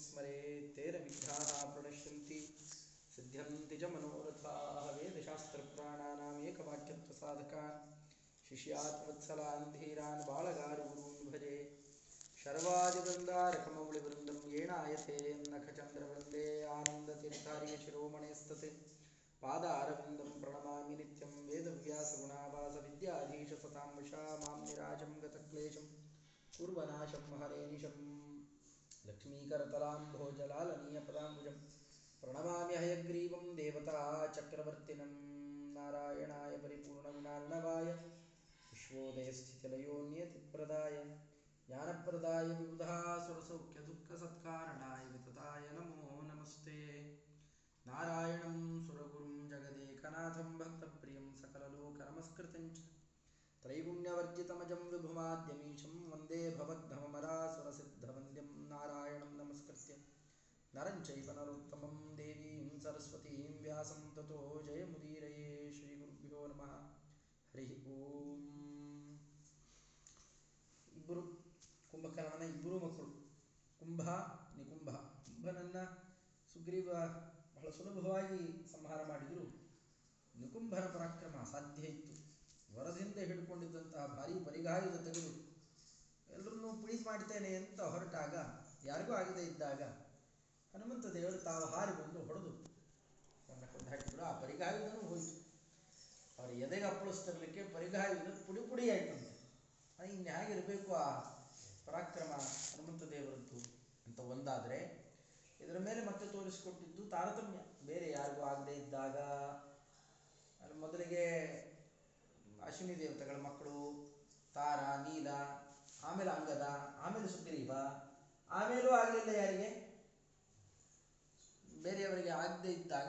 स्मरेत्तेन विघ्नाः प्रणश्यन्ति। सिद्ध्यन्ति च मनोरथाः वेदशास्त्रप्राणानाम्, एकवाक्यत्वसाधकान् शिष्यात् वत्सलान् धीरान् बालगारुगुरून् भजे। शर्वादिवृन्दारकमौलिवृन्दं येणायते नखचन्द्रवृन्दे, आनन्दतीर्थार्यशिरोमणेस्तत्। पादारविन्दं प्रणमामि नित्यं वेदव्यासगुणावासविद्याधीशसतां वशा, माँ निराजं गतक्लेशं, कुर्वनाशं हरेनिशं लक्ष्मीकरतलाम्भोजलालनीयपदाम्बुजं प्रणमामि हयग्रीवं देवता चक्रवर्तिनं नारायणाय परिपूर्णगुणार्णवाय विश्वोदयस्थितिलयोन्यतिप्रदाय ज्ञानप्रदाय विबुधासुरसौख्यदुःखसत्कारणाय वितताय नमो नमस्ते। नारायणं सुरगुरुं जगदेकनाथं भक्तप्रियं सकललोकनमस्कृतं च। त्रैगुण्यवर्जितमजं विभुमाद्यमीशं वन्दे भवद्धममरासुरसिद्धवन्द्यं नारायणं नमस्कृत्य नरं चैव नरोत्तमं देवीं सरस्वतीं व्यासं ततो जयमुदीरये श्रीगुरुभ्यो नमः ಹರಿ ಓಂ ಇಬ್ಬರು ಕುಂಭಕರ್ಣನ ಇಬ್ಬರು ಮಕ್ಕಳು ಕುಂಭ ನಿಕುಂಭ ಕುಂಭನನ್ನ ಸುಗ್ರೀವ ಬಹಳ ಸುಲಭವಾಗಿ ಸಂಹಾರ ಮಾಡಿದರು ನಿಕುಂಭನ ಪರಾಕ್ರಮ ಸಾಧ್ಯ ಇತ್ತು ವರದಿಂದ ಹಿಡ್ಕೊಂಡಿದ್ದಂತಹ ಭಾರಿ ಬರಿಗಾಯದ ತೆಗೆದು ಎಲ್ಲರನ್ನೂ ಪ್ಲೀಸ್ ಮಾಡ್ತೇನೆ ಅಂತ ಹೊರಟಾಗ, ಯಾರಿಗೂ ಆಗದೇ ಇದ್ದಾಗ ಹನುಮಂತ ದೇವರು ತಾವು ಹಾರಿ ಬಂದು ಹೊಡೆದು ತನ್ನ ಕೊಂದು ಹಾಕಿದ್ರು ಆ ಪರಿಗಾಯದೂ ಹೋಯಿತು. ಅವರು ಎದೆಗೆ ಅಪ್ಪಳಿಸ್ತಿರ್ಲಿಕ್ಕೆ ಪರಿಗಾಯದ ಪುಡಿ ಪುಡಿ ಆಯ್ತಂತೆ. ಇನ್ನು ಹೇಗಿರಬೇಕು ಆ ಪರಾಕ್ರಮ ಹನುಮಂತ ದೇವರದ್ದು ಅಂತ ಒಂದಾದರೆ, ಇದರ ಮೇಲೆ ಮತ್ತೆ ತೋರಿಸಿಕೊಟ್ಟಿದ್ದು ತಾರತಮ್ಯ. ಬೇರೆ ಯಾರಿಗೂ ಆಗದೆ ಇದ್ದಾಗ ಮೊದಲಿಗೆ ಅಶ್ವಿನಿ ದೇವತೆಗಳ ಮಕ್ಕಳು, ತಾರ, ನೀಲ, ಆಮೇಲೆ ಅಂಗದ, ಆಮೇಲೆ ಸುಗ್ರೀವ, ಆಮೇಲೂ ಆಗಲಿಲ್ಲ ಯಾರಿಗೆ? ಬೇರೆಯವರಿಗೆ ಆಗದೆ ಇದ್ದಾಗ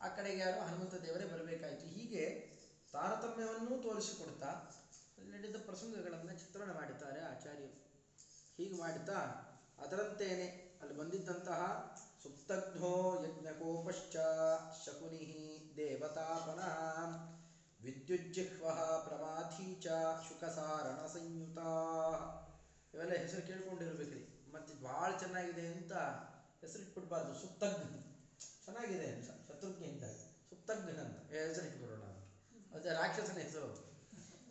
ಆ ಕಡೆಗೆ ಯಾರು ಹನುಮಂತ ದೇವರೇ ಬರಬೇಕಾಯಿತು. ಹೀಗೆ ತಾರತಮ್ಯವನ್ನು ತೋರಿಸಿಕೊಡ್ತಾ ನಡೆದ ಪ್ರಸಂಗಗಳನ್ನು ಚಿತ್ರಣ ಮಾಡಿದ್ದಾರೆ ಆಚಾರ್ಯರು. ಹೀಗೆ ಮಾಡುತ್ತಾ ಅದರಂತೇನೆ ಅಲ್ಲಿ ಬಂದಿದ್ದಂತಹ ಸುಪ್ತಘ್ನೋ ಯಜ್ಞಕೋಪಶ್ಚ ಶಕುನಿ ದೇವತಾಪನಃ ವಿದ್ಯುಜ್ಜಿಹ್ವ ಪ್ರಮಾಥಿ ಚ ಶುಕಸಾರಣ ಸಂಯುತ ಇವೆಲ್ಲ ಹೆಸರು ಕೇಳ್ಕೊಂಡಿರ್ಬೇಕ್ರಿ. ಮತ್ತೆ ಭಾಳ ಚೆನ್ನಾಗಿದೆ ಅಂತ ಹೆಸರು ಇಟ್ಬಿಡ್ಬಾರ್ದು. ಸುಪ್ತಜ್ಞ ಚೆನ್ನಾಗಿದೆ ಅಂತ, ಶತ್ರುಘ್ನ ಅಂತ. ಸುಪ್ತಘ್ನ ಅಂತ. ಹೆಸರಿಟ್ಬಿಡೋಣ ಅದೇ ರಾಕ್ಷಸನ ಹೆಸರು.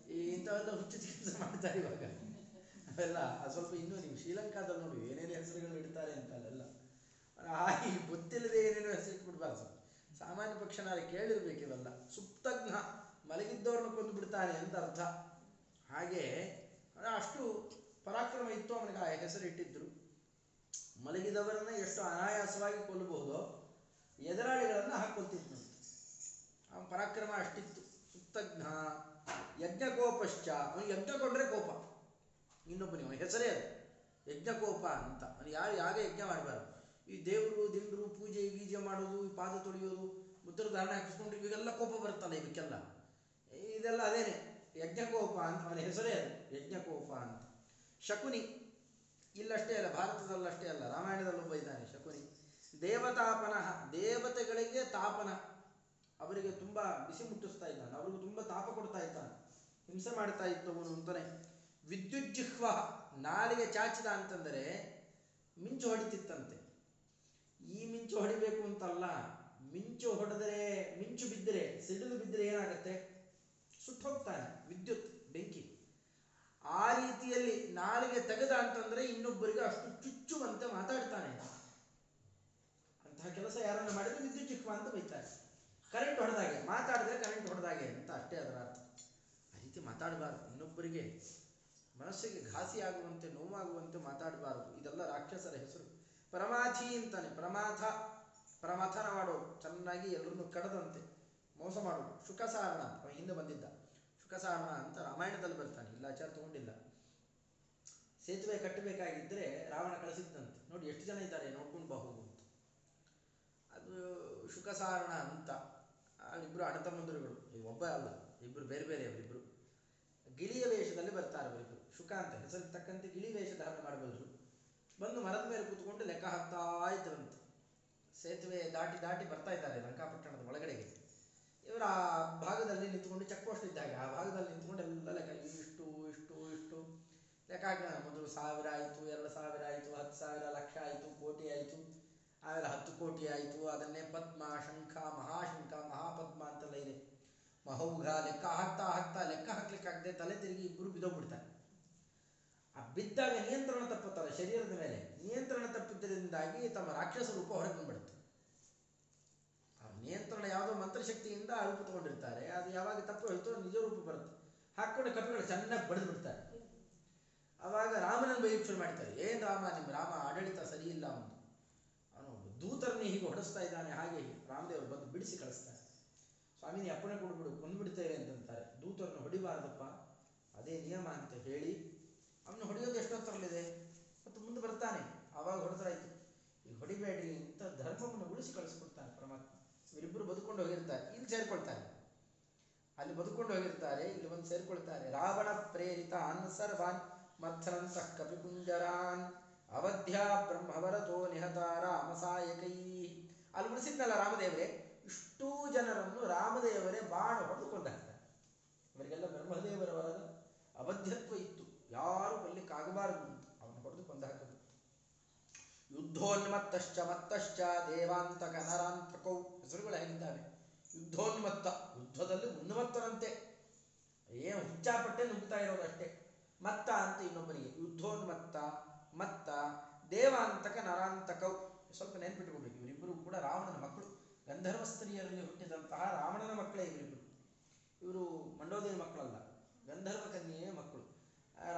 ಈ ಇಂಥವೆಲ್ಲ ಹುಚ್ಚು ಕೆಲಸ ಮಾಡ್ತಾರೆ ಇವಾಗ. ಅವೆಲ್ಲ ಸ್ವಲ್ಪ ಇನ್ನೂ ನೀವು ಶ್ರೀಲಂಕಾದಲ್ಲಿ ನೋಡಿ ಏನೇನು ಹೆಸರುಗಳು ಇಡ್ತಾರೆ ಅಂತ ಅಲ್ಲೆಲ್ಲ ಹಾಗೆ ಗೊತ್ತಿಲ್ಲದೆ ಏನೇನೋ ಹೆಸರು ಇಟ್ಬಿಡ್ಬಾರ್ದು. ಸಾಮಾನ್ಯ ಪಕ್ಷ ನಾಳೆ ಕೇಳಿರ್ಬೇಕು ಇವೆಲ್ಲ. ಸುಪ್ತಜ್ಞ ಮಲಗಿದ್ದವ್ರನ್ನ ಕೊಂದು ಬಿಡ್ತಾನೆ ಅಂತ ಅರ್ಥ. ಹಾಗೆ ಅಷ್ಟು ಪರಾಕ್ರಮ ಇತ್ತು ಅವನಿಗೆ, ಆ ಹೆಸರು ಇಟ್ಟಿದ್ರು. ಮಲಗಿದವರನ್ನ ಎಷ್ಟು ಅನಾಯಾಸವಾಗಿ ಕೊಲ್ಲಬಹುದೋ ಎದುರಾಳಿಗಳನ್ನು ಹಾಕೊಳ್ತಿದ್ನು ಅವನ ಪರಾಕ್ರಮ ಅಷ್ಟಿತ್ತು. ಸುಪ್ತಜ್ಞ, ಯಜ್ಞಕೋಪಶ್ಚ ಅವನು ಯಜ್ಞ ಕೊಟ್ಟರೆ ಕೋಪ. ಇನ್ನೊಬ್ಬನಿಗೆ ಅವನ ಹೆಸರೇ ಅದು. ಯಜ್ಞಕೋಪ ಅಂತ. ಅವನು ಯಾರು ಯಾವ ಯಜ್ಞ ಮಾಡಬಾರ್ದು. ಈ ದೇವರು, ದಿಂಡ್ರು, ಪೂಜೆ, ಗೀಜೆ ಮಾಡೋದು, ಈ ಪಾದ ತೊಳೆಯೋದು ಮುದ್ರ ಧಾರಣೆ ಹಾಕಿಸ್ಕೊಂಡು ಇವೆಲ್ಲ ಕೋಪ ಬರುತ್ತಲ್ಲ ಇವಕ್ಕೆಲ್ಲ. ಇದೆಲ್ಲ ಅದೇನೆ, ಯಜ್ಞಕೋಪ ಅಂತ ಅವನ ಹೆಸರೇ ಅದು, ಯಜ್ಞಕೋಪ ಅಂತ. ಶಕುನಿ, ಇಲ್ಲಷ್ಟೇ ಅಲ್ಲ ಭಾರತದಲ್ಲಷ್ಟೇ ಅಲ್ಲ ರಾಮಾಯಣದಲ್ಲೊಬ್ಬ ಇದ್ದಾನೆ ಶಕುನಿ. ದೇವತಾಪನ, ದೇವತೆಗಳಿಗೆ ತಾಪನ. ಅವರಿಗೆ ತುಂಬ ಬಿಸಿ ಮುಟ್ಟಿಸ್ತಾ ಇದ್ದಾನೆ, ಅವ್ರಿಗೂ ತುಂಬ ತಾಪ ಕೊಡ್ತಾ ಇದ್ದಾನೆ. ಹಿಂಸೆ ಮಾಡ್ತಾ ಇದ್ದವನು ಅಂತಾನೆ. ವಿದ್ಯುಜ್ಜಿಹ್ವ ನಾಲಿಗೆ ಚಾಚಿದ ಅಂತಂದರೆ ಮಿಂಚು ಹೊಡಿತಿತ್ತಂತೆ. ಈ ಮಿಂಚು ಹೊಡಿಬೇಕು ಅಂತಲ್ಲ, ಮಿಂಚು ಹೊಡೆದರೆ ಮಿಂಚು ಬಿದ್ದರೆ, ಸಿಡಿಲು ಬಿದ್ದರೆ ಏನಾಗುತ್ತೆ? ಸುಟ್ಟು ಹೋಗ್ತಾನೆ ವಿದ್ಯುತ್, ಬೆಂಕಿ. ಆ ರೀತಿಯಲ್ಲಿ ನಾಲಿಗೆ ತೆಗೆದ ಅಂತಂದ್ರೆ ಇನ್ನೊಬ್ಬರಿಗೆ ಅಷ್ಟು ಚುಚ್ಚುವಂತೆ ಮಾತಾಡ್ತಾನೆ. ಅಂತಹ ಕೆಲಸ ಯಾರನ್ನ ಮಾಡಿದ್ರೆ ವಿದ್ಯುತ್ ಚಿಕ್ಕ ಅಂತ ಬೈತಾರೆ. ಕರೆಂಟ್ ಹೊಡೆದಾಗೆ, ಮಾತಾಡಿದ್ರೆ ಕರೆಂಟ್ ಹೊಡೆದಾಗೆ ಅಂತ ಅಷ್ಟೇ ಅದರ ಅರ್ಥ. ಆ ರೀತಿ ಮಾತಾಡಬಾರ್ದು. ಇನ್ನೊಬ್ಬರಿಗೆ ಮನಸ್ಸಿಗೆ ಘಾಸಿ ಆಗುವಂತೆ, ನೋವಾಗುವಂತೆ ಮಾತಾಡಬಾರದು. ಇದೆಲ್ಲ ರಾಕ್ಷಸರ ಹೆಸರು. ಪರಮಾಥಿ ಅಂತಾನೆ. ಪ್ರಮಾಥ ಪ್ರಮಥನ ಮಾಡೋದು ಚೆನ್ನಾಗಿ ಎಲ್ಲರನ್ನು ಕಡದಂತೆ. ಮೋಸ ಮಾಡೋದು. ಶುಕಸಾರಣ ಅವನ ಹಿಂದೆ ಬಂದಿದ್ದ. ಶುಕಸಾರಣ ಅಂತ ರಾಮಾಯಣದಲ್ಲಿ ಬರ್ತಾನೆ. ಇಲ್ಲ, ಆಚಾರ ತಗೊಂಡಿಲ್ಲ. ಸೇತುವೆ ಕಟ್ಟಬೇಕಾಗಿದ್ದರೆ ರಾವಣ ಕಳಿಸಿದ್ದಂತೆ. ನೋಡಿ, ಎಷ್ಟು ಜನ ಇದ್ದಾರೆ ನೋಡ್ಕೊಂಡು ಬಾ ಅಂತ. ಅದು ಶುಕಸಾರಣ ಅಂತ. ಇಬ್ಬರು ಅಣ್ಣತಮ್ಮಂದಿರುಗಳು ಒಬ್ಬ ಅಲ್ಲ ಇಬ್ಬರು ಬೇರೆ ಬೇರೆ ಅವರಿಬ್ಬರು ಗಿಳಿಯ ವೇಷದಲ್ಲಿ ಬರ್ತಾರೆ ಅವರಿಬ್ಬರು ಶುಕ ಅಂತ ಹೆಸರಿಗೆ ತಕ್ಕಂತೆ ಗಿಳಿ ವೇಷ ಧಾರಣ ಮಾಡಬಲ್ಲರು ಬಂದು ಮರದ ಮೇಲೆ ಕೂತ್ಕೊಂಡು ಲೆಕ್ಕ ಹಾಕ್ತಾ ಇದ್ರಂತೆ ಸೇತುವೆ ದಾಟಿ ದಾಟಿ ಬರ್ತಾ ಇದ್ದಾರೆ ಲಂಕಾಪಟ್ಟಣದ ಒಳಗಡೆಗೆ. ಇವರ ಆ ಭಾಗದಲ್ಲಿ ನಿಂತ್ಕೊಂಡು ಚೆಕ್ ಪೋಸ್ಟ್ ಇದ್ದಾಗ ಆ ಭಾಗದಲ್ಲಿ ನಿಂತ್ಕೊಂಡು ಎಲ್ಲ ಲೆಕ್ಕ ಇಷ್ಟು ಇಷ್ಟು ಇಷ್ಟು ಲೆಕ್ಕ ಹಾಕೋಣ ಮೊದಲು ಸಾವಿರ ಆಯಿತು, ಎರಡು ಸಾವಿರ ಆಯಿತು, ಹತ್ತು ಸಾವಿರ, ಲಕ್ಷ ಆಯಿತು, ಕೋಟಿ ಆಯಿತು. ಆಮೇಲೆ ಹತ್ತು ಕೋಟಿ ಆಯಿತು. ಅದನ್ನೇ ಪದ್ಮ, ಶಂಖ, ಮಹಾಶಂಖ, ಮಹಾಪದ್ಮ ಅಂತೆಲ್ಲ ಇದೆ. ಮಹೌಘ, ಲೆಕ್ಕ ಹಾಕ್ತಾ ಹಾಕ್ತಾ, ಲೆಕ್ಕ ಹಾಕ್ಲಿಕ್ಕಾಗದೆ ತಲೆ ತಿರುಗಿ ಇಬ್ಬರು ಬಿದ್ದೋಗ್ಬಿಡ್ತಾರೆ. ಆ ಬಿದ್ದಾಗ ನಿಯಂತ್ರಣ ತಪ್ಪುತ್ತಲ್ಲ ಶರೀರದ ಮೇಲೆ. ನಿಯಂತ್ರಣ ತಪ್ಪಿದ್ದರಿಂದಾಗಿ ತಮ್ಮ ರಾಕ್ಷಸ ರೂಪ ಹೊರಗೆ ಬಂದ್ಬಿಡುತ್ತೆ. ನಿಯಂತ್ರಣ ಯಾವುದೋ ಮಂತ್ರಶಕ್ತಿಯಿಂದ ರೂಪ ತಗೊಂಡಿರ್ತಾರೆ. ಅದು ಯಾವಾಗ ತಪ್ಪು ಹೋಯ್ತೋ ನಿಜ ರೂಪ ಬರುತ್ತೆ. ಹಾಕೊಂಡು ಕಪಿಗಳು ಚೆನ್ನಾಗಿ ಬಡಿದು ಬಿಡ್ತಾರೆ. ಅವಾಗ ರಾಮನನ್ನು ಬೈಯಕ್ಕೆ ಶುರು ಮಾಡ್ತಾರೆ. ಏನ್ ರಾಮ ನಿಮ್ಮ ರಾಮ ಆಡಳಿತ ಸರಿ ಇಲ್ಲ ಅವನು ಅವನು ದೂತರನ್ನೇ ಹೀಗೆ ಹೊಡೆಸ್ತಾ ಇದ್ದಾನೆ. ಹಾಗೆ ರಾಮದೇವರು ಬಂದು ಬಿಡಿಸಿ ಕಳಿಸ್ತಾರೆ. ಸ್ವಾಮಿನಿ ಅಪ್ಪಣೆ ಕೊಡ್ಬಿಡು ಕೊಂದ್ಬಿಡ್ತೇವೆ ಅಂತಂತಾರೆ. ದೂತರನ್ನು ಹೊಡಿಬಾರ್ದಪ್ಪ. ಅದೇ ನಿಯಮ ಅಂತ ಹೇಳಿ ಅವನು ಹೊಡೆಯೋದು ಎಷ್ಟೊತ್ತರಲ್ಲಿದೆ? ಮತ್ತು ಮುಂದೆ ಬರ್ತಾನೆ. ಆವಾಗ ಹೊಡೆದ್ರಾಯ್ತು ಈಗ ಹೊಡಿಬೇಡಿ ಅಂತ ಧರ್ಮವನ್ನು ಉಳಿಸಿ ಕಳಿಸ್ಕೊಡ್ತಾನೆ. ಪರಮಾತ್ಮ ಇವರಿಬ್ಬರು ಬದುಕೊಂಡು ಹೋಗಿರ್ತಾರೆ ಇಲ್ಲಿ ಸೇರ್ಕೊಳ್ತಾರೆ. ಅಲ್ಲಿ ಬದುಕೊಂಡು ಹೋಗಿರ್ತಾರೆ, ಇಲ್ಲಿ ಬಂದು ಸೇರ್ಕೊಳ್ತಾರೆ. ರಾವಣ ಪ್ರೇರಿತ ಸರ್ವಾನ್ ಮಥರಂತ ಕಪಿಪುಂಜರಾನ್ ಅವಧ್ಯ ಬ್ರಹ್ಮವರತೋ ನಿಹತಾರ ಅಮಸಾಯಕೈ. ಅಲ್ಲಿ ಉಳಿಸಿದ್ನಲ್ಲ ರಾಮದೇವರೇ? ಇಷ್ಟೂ ಜನರನ್ನು ರಾಮದೇವರೇ ಬಾಣ ಹೊಡೆದು ಇವರಿಗೆಲ್ಲ ಬ್ರಹ್ಮದೇವರ ಅವಧ್ಯತ್ವ ಇತ್ತು. ಯಾರು ಕೊಲ್ಲಿಕ್ಕಾಗಬಾರದು ಅಂತ ಅವನು ಹೊಡೆದು ಕೊಂದಾಕಬೇಕು ಯುದ್ಧೋನ್ಮತ್ತಶ್ಚ, ಮತ್ತಶ್ಚ ದೇವಾಂತಕ ನರಾಂತಕೌ ಹೆಸರುಗಳು ಹೇಗಿದ್ದಾವೆ ಯುದ್ಧೋನ್ಮತ್ತ, ಯುದ್ಧದಲ್ಲಿ ಉನ್ಮತ್ತನಂತೆ ಏನು ಹುಚ್ಚಾಪಟ್ಟೆ ನುಗ್ತಾ ಇರೋದಷ್ಟೇ ಮತ್ತ ಅಂತ ಇನ್ನೊಬ್ಬರಿಗೆ ಯುದ್ಧೋನ್ಮತ್ತ, ಮತ್ತ ದೇವಾಂತಕ ನರಾಂತಕೌ. ಸ್ವಲ್ಪ ನೆನ್ಪಿಟ್ಕೋಬೇಕು, ಇವರಿಬ್ಬರು ಕೂಡ ರಾವಣನ ಮಕ್ಕಳು. ಗಂಧರ್ವ ಸ್ತ್ರೀಯರಲ್ಲಿ ಹುಟ್ಟಿದಂತಹ ರಾವಣನ ಮಕ್ಕಳೇ ಇವರಿಬ್ಬರು ಇವರು ಮಂಡೋದರಿ ಮಕ್ಕಳಲ್ಲ, ಗಂಧರ್ವ ಕನ್ಯೆಯ ಮಕ್ಕಳು.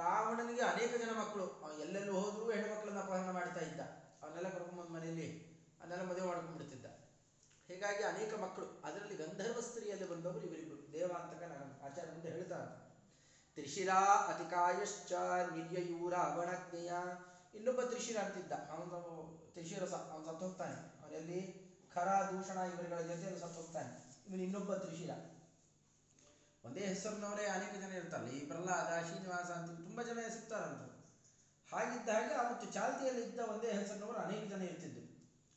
ರಾವಣನಿಗೆ ಅನೇಕ ಜನ ಮಕ್ಕಳು. ಎಲ್ಲೆಲ್ಲೂ ಎಲ್ಲೆಲ್ಲೂ ಹೆಣ್ಣು ಮಕ್ಕಳನ್ನು ಅಪಹರಣ ಮಾಡ್ತಾ ಇದ್ದ. ಅವನ್ನೆಲ್ಲ ಕರ್ಕೊಂಬಂದು ಮನೆಯಲ್ಲಿ ಅದನ್ನೆಲ್ಲ ಮದುವೆ ಮಾಡ್ಕೊಂಡ್ಬಿಡ್ತಿದ್ದ. ಹೀಗಾಗಿ ಅನೇಕ ಮಕ್ಕಳು, ಅದರಲ್ಲಿ ಗಂಧರ್ವ ಸ್ತ್ರೀಯಲ್ಲಿ ಬಂದವರು ಇವರಿಬ್ಬರು. ದೇವಾಂತಕ ನಾನು ಆಚಾರ್ಯ ಮುಂದೆ ಹೇಳ್ತಾರೆ ತ್ರಿಶಿರಾ ಅತಿಕಾಯಶ್ಚ ನಿರ್ಯಯೂರ ಅವಣಜ್ಞೆಯ ಇನ್ನೊಬ್ಬ ತ್ರಿಶಿರ ಅಂತಿದ್ದ. ಅವನು ತ್ರಿಶಿರ ಅವನು ಸತ್ತು ಹೋಗ್ತಾನೆ ಅವನಲ್ಲಿ ಖರ ದೂಷಣ ಇವರುಗಳ ಜೊತೆಯಲ್ಲಿ ಸತ್ತು ಹೋಗ್ತಾನೆ ಇವನು ಇನ್ನೊಬ್ಬ ತ್ರಿಶಿರ ಒಂದೇ ಹೆಸರಿನವರೇ ಅನೇಕ ಜನ ಇರ್ತಾರಲ್ಲ, ಈ ಪ್ರಹ್ಲಾದ, ಶ್ರೀನಿವಾಸ ಅಂತ ತುಂಬ ಜನ ಸಿಗ್ತಾರಂತ ಹಾಗಿದ್ದ ಹಾಗೆ ಅವತ್ತು ಚಾಲ್ತಿಯಲ್ಲಿ ಇದ್ದ ಒಂದೇ ಹೆಸರಿನವರು ಅನೇಕ ಜನ ಇರ್ತಿದ್ದರು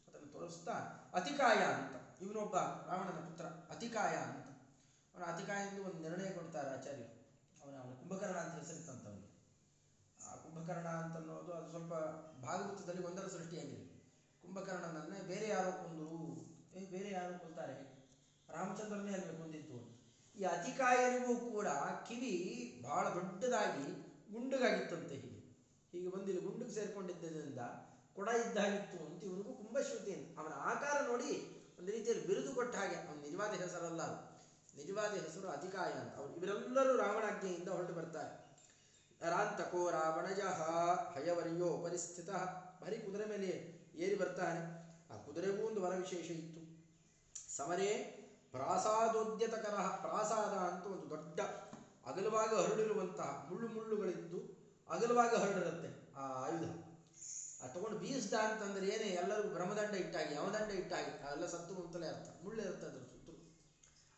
ಅದನ್ನು ತೋರಿಸ್ತಾ ಅತಿಕಾಯ ಅಂತ. ಇವನೊಬ್ಬ ರಾವಣನ ಪುತ್ರ ಅತಿಕಾಯ ಅಂತ. ಅವನ ಅತಿಕಾಯ ಎಂದು ಒಂದು ನಿರ್ಣಯ ಕೊಡ್ತಾರೆ ಆಚಾರ್ಯರು. ಅವನ ಅವನ ಕುಂಭಕರ್ಣ ಅಂತ ಹೆಸರಿತ್ತಂತ ಅವನಿಗೆ. ಆ ಕುಂಭಕರ್ಣ ಅಂತ ಅನ್ನೋದು ಅದು ಸ್ವಲ್ಪ ಭಾಗವತದಲ್ಲಿ ಒಂದರ ಸೃಷ್ಟಿಯಾಗಿದೆ. ಕುಂಭಕರ್ಣನನ್ನೇ ಬೇರೆ ಯಾರೋ ಕೊಂದರು. ಏ, ಬೇರೆ ಯಾರೋ ಕೊಲ್ತಾರೆ? ರಾಮಚಂದ್ರನೇ ಅಲ್ಲಿ ಕೊಂದಿತ್ತು ಈ ಅತಿಕಾಯರಿಗೂ ಕೂಡ ಕಿವಿ ಬಹಳ ದೊಡ್ಡದಾಗಿ ಗುಂಡುಗಾಗಿತ್ತಂತೆ ಹೀಗೆ. ಹೀಗೆ ಬಂದಿಲ್ಲ ಗುಂಡಿಗೆ ಸೇರ್ಕೊಂಡಿದ್ದರಿಂದ ಕೊಡ ಇದ್ದಾಗಿತ್ತು ಅಂತ ಇವನಿಗೂ ಕುಂಭಶ್ರುತಿ ಅಂತ ಅವನ ಆಕಾರ ನೋಡಿ ಒಂದು ರೀತಿಯಲ್ಲಿ ಬಿರುದು ಕೊಟ್ಟ ಹಾಗೆ ಅವನ ನಿಜವಾದ ಹೆಸರಲ್ಲ ನಿಜವಾದ ಹೆಸರು ಅಧಿಕಾಯ ಅಂತ. ಅವ್ರು ಇವರೆಲ್ಲರೂ ರಾವಣಾಜ್ಞೆಯಿಂದ ಹೊರಟು ಬರ್ತಾರೆ. ರಾಂತಕೋ ರಾವಣಜ ಹಯವರ್ಯೋ ಪರಿಸ್ಥಿತ. ಬರೀ ಕುದುರೆ ಮೇಲೆ ಏರಿ ಬರ್ತಾನೆ. ಆ ಕುದುರೆಗೂ ಒಂದು ವರ ವಿಶೇಷ ಇತ್ತು. ಸಮರೇ ಪ್ರಾಸಾದೋದ್ಯತಕರ ಪ್ರಾಸಾದ ಅಂತ ಒಂದು ದೊಡ್ಡ ಅಗಲವಾಗಿ ಹರಡಿರುವಂತಹ ಮುಳ್ಳು ಮುಳ್ಳುಗಳಿದ್ದು ಅಗಲವಾಗಿ ಹರಡಿರುತ್ತೆ ಆ ಆಯುಧ. ಆ ತಗೊಂಡು ಬೀಸ್ದ ಅಂತಂದ್ರೆ ಏನೇ, ಎಲ್ಲರಿಗೂ ಬ್ರಹ್ಮದಂಡ ಇಟ್ಟಾಗಿ, ಯಮದಂಡ ಇಟ್ಟಾಗಿ, ಅವೆಲ್ಲ ಸತ್ತು ಮುಂತಲೇ ಅರ್ಥ. ಮುಳ್ಳು ಇರುತ್ತೆ ಅದ್ರ ಸುತ್ತಲೂ.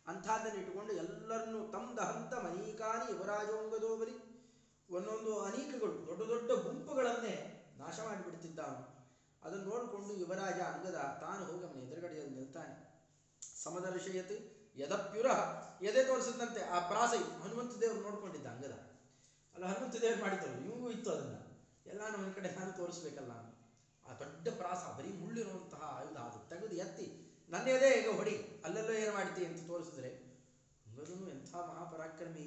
ಅಂಥದ್ದನ್ನು ಇಟ್ಟುಕೊಂಡು ಎಲ್ಲರನ್ನೂ ಹಂತ ದಹಂತ ಮನೀಕಾನಿ ಯುವರಾಜೋಂಗದೋಬರಿ ಒಂದೊಂದು ಅನೇಕಗಳು, ದೊಡ್ಡ ದೊಡ್ಡ ಗುಂಪುಗಳನ್ನೇ ನಾಶ ಮಾಡಿಬಿಡ್ತಿದ್ದ ಅದನ್ನು ನೋಡಿಕೊಂಡು ಯುವರಾಜ ಅಂಗದ ತಾನು ಹೋಗಿ ಅವನ ಎದುರುಗಡೆಯಲ್ಲಿ ನಿಲ್ತಾನೆ. ಸಮದರ್ಶಯತೆ ಯದಪ್ಯುರ. ಎದೆ ತೋರಿಸಿದಂತೆ ಆ ಪ್ರಾಸ ಹನುಮಂತ ದೇವರು ನೋಡ್ಕೊಂಡಿದ್ದ ಅಂಗದ. ಅಲ್ಲ ಹನುಮಂತ ದೇವರು ಮಾಡಿದ್ರು ಇವಂಗೂ ಇತ್ತು ಅದನ್ನ. ಎಲ್ಲ ಒಂದು ಕಡೆ ನಾನು ತೋರಿಸ್ಬೇಕಲ್ಲ. ಆ ದೊಡ್ಡ ಪ್ರಾಸ, ಬರೀ ಮುಳ್ಳಿರುವಂತಹ ಆಯುಧ ಅದು. ತೆಗೆದು ಎತ್ತಿ, ನನ್ನ ಎದೆ ಈಗ ಹೊಡಿ, ಅಲ್ಲೆಲ್ಲೋ ಏನು ಮಾಡ್ತಿ ಅಂತ ತೋರಿಸಿದ್ರೆ ಅಂಗದನು ಎಂಥ ಮಹಾಪರಾಕ್ರಮಿ.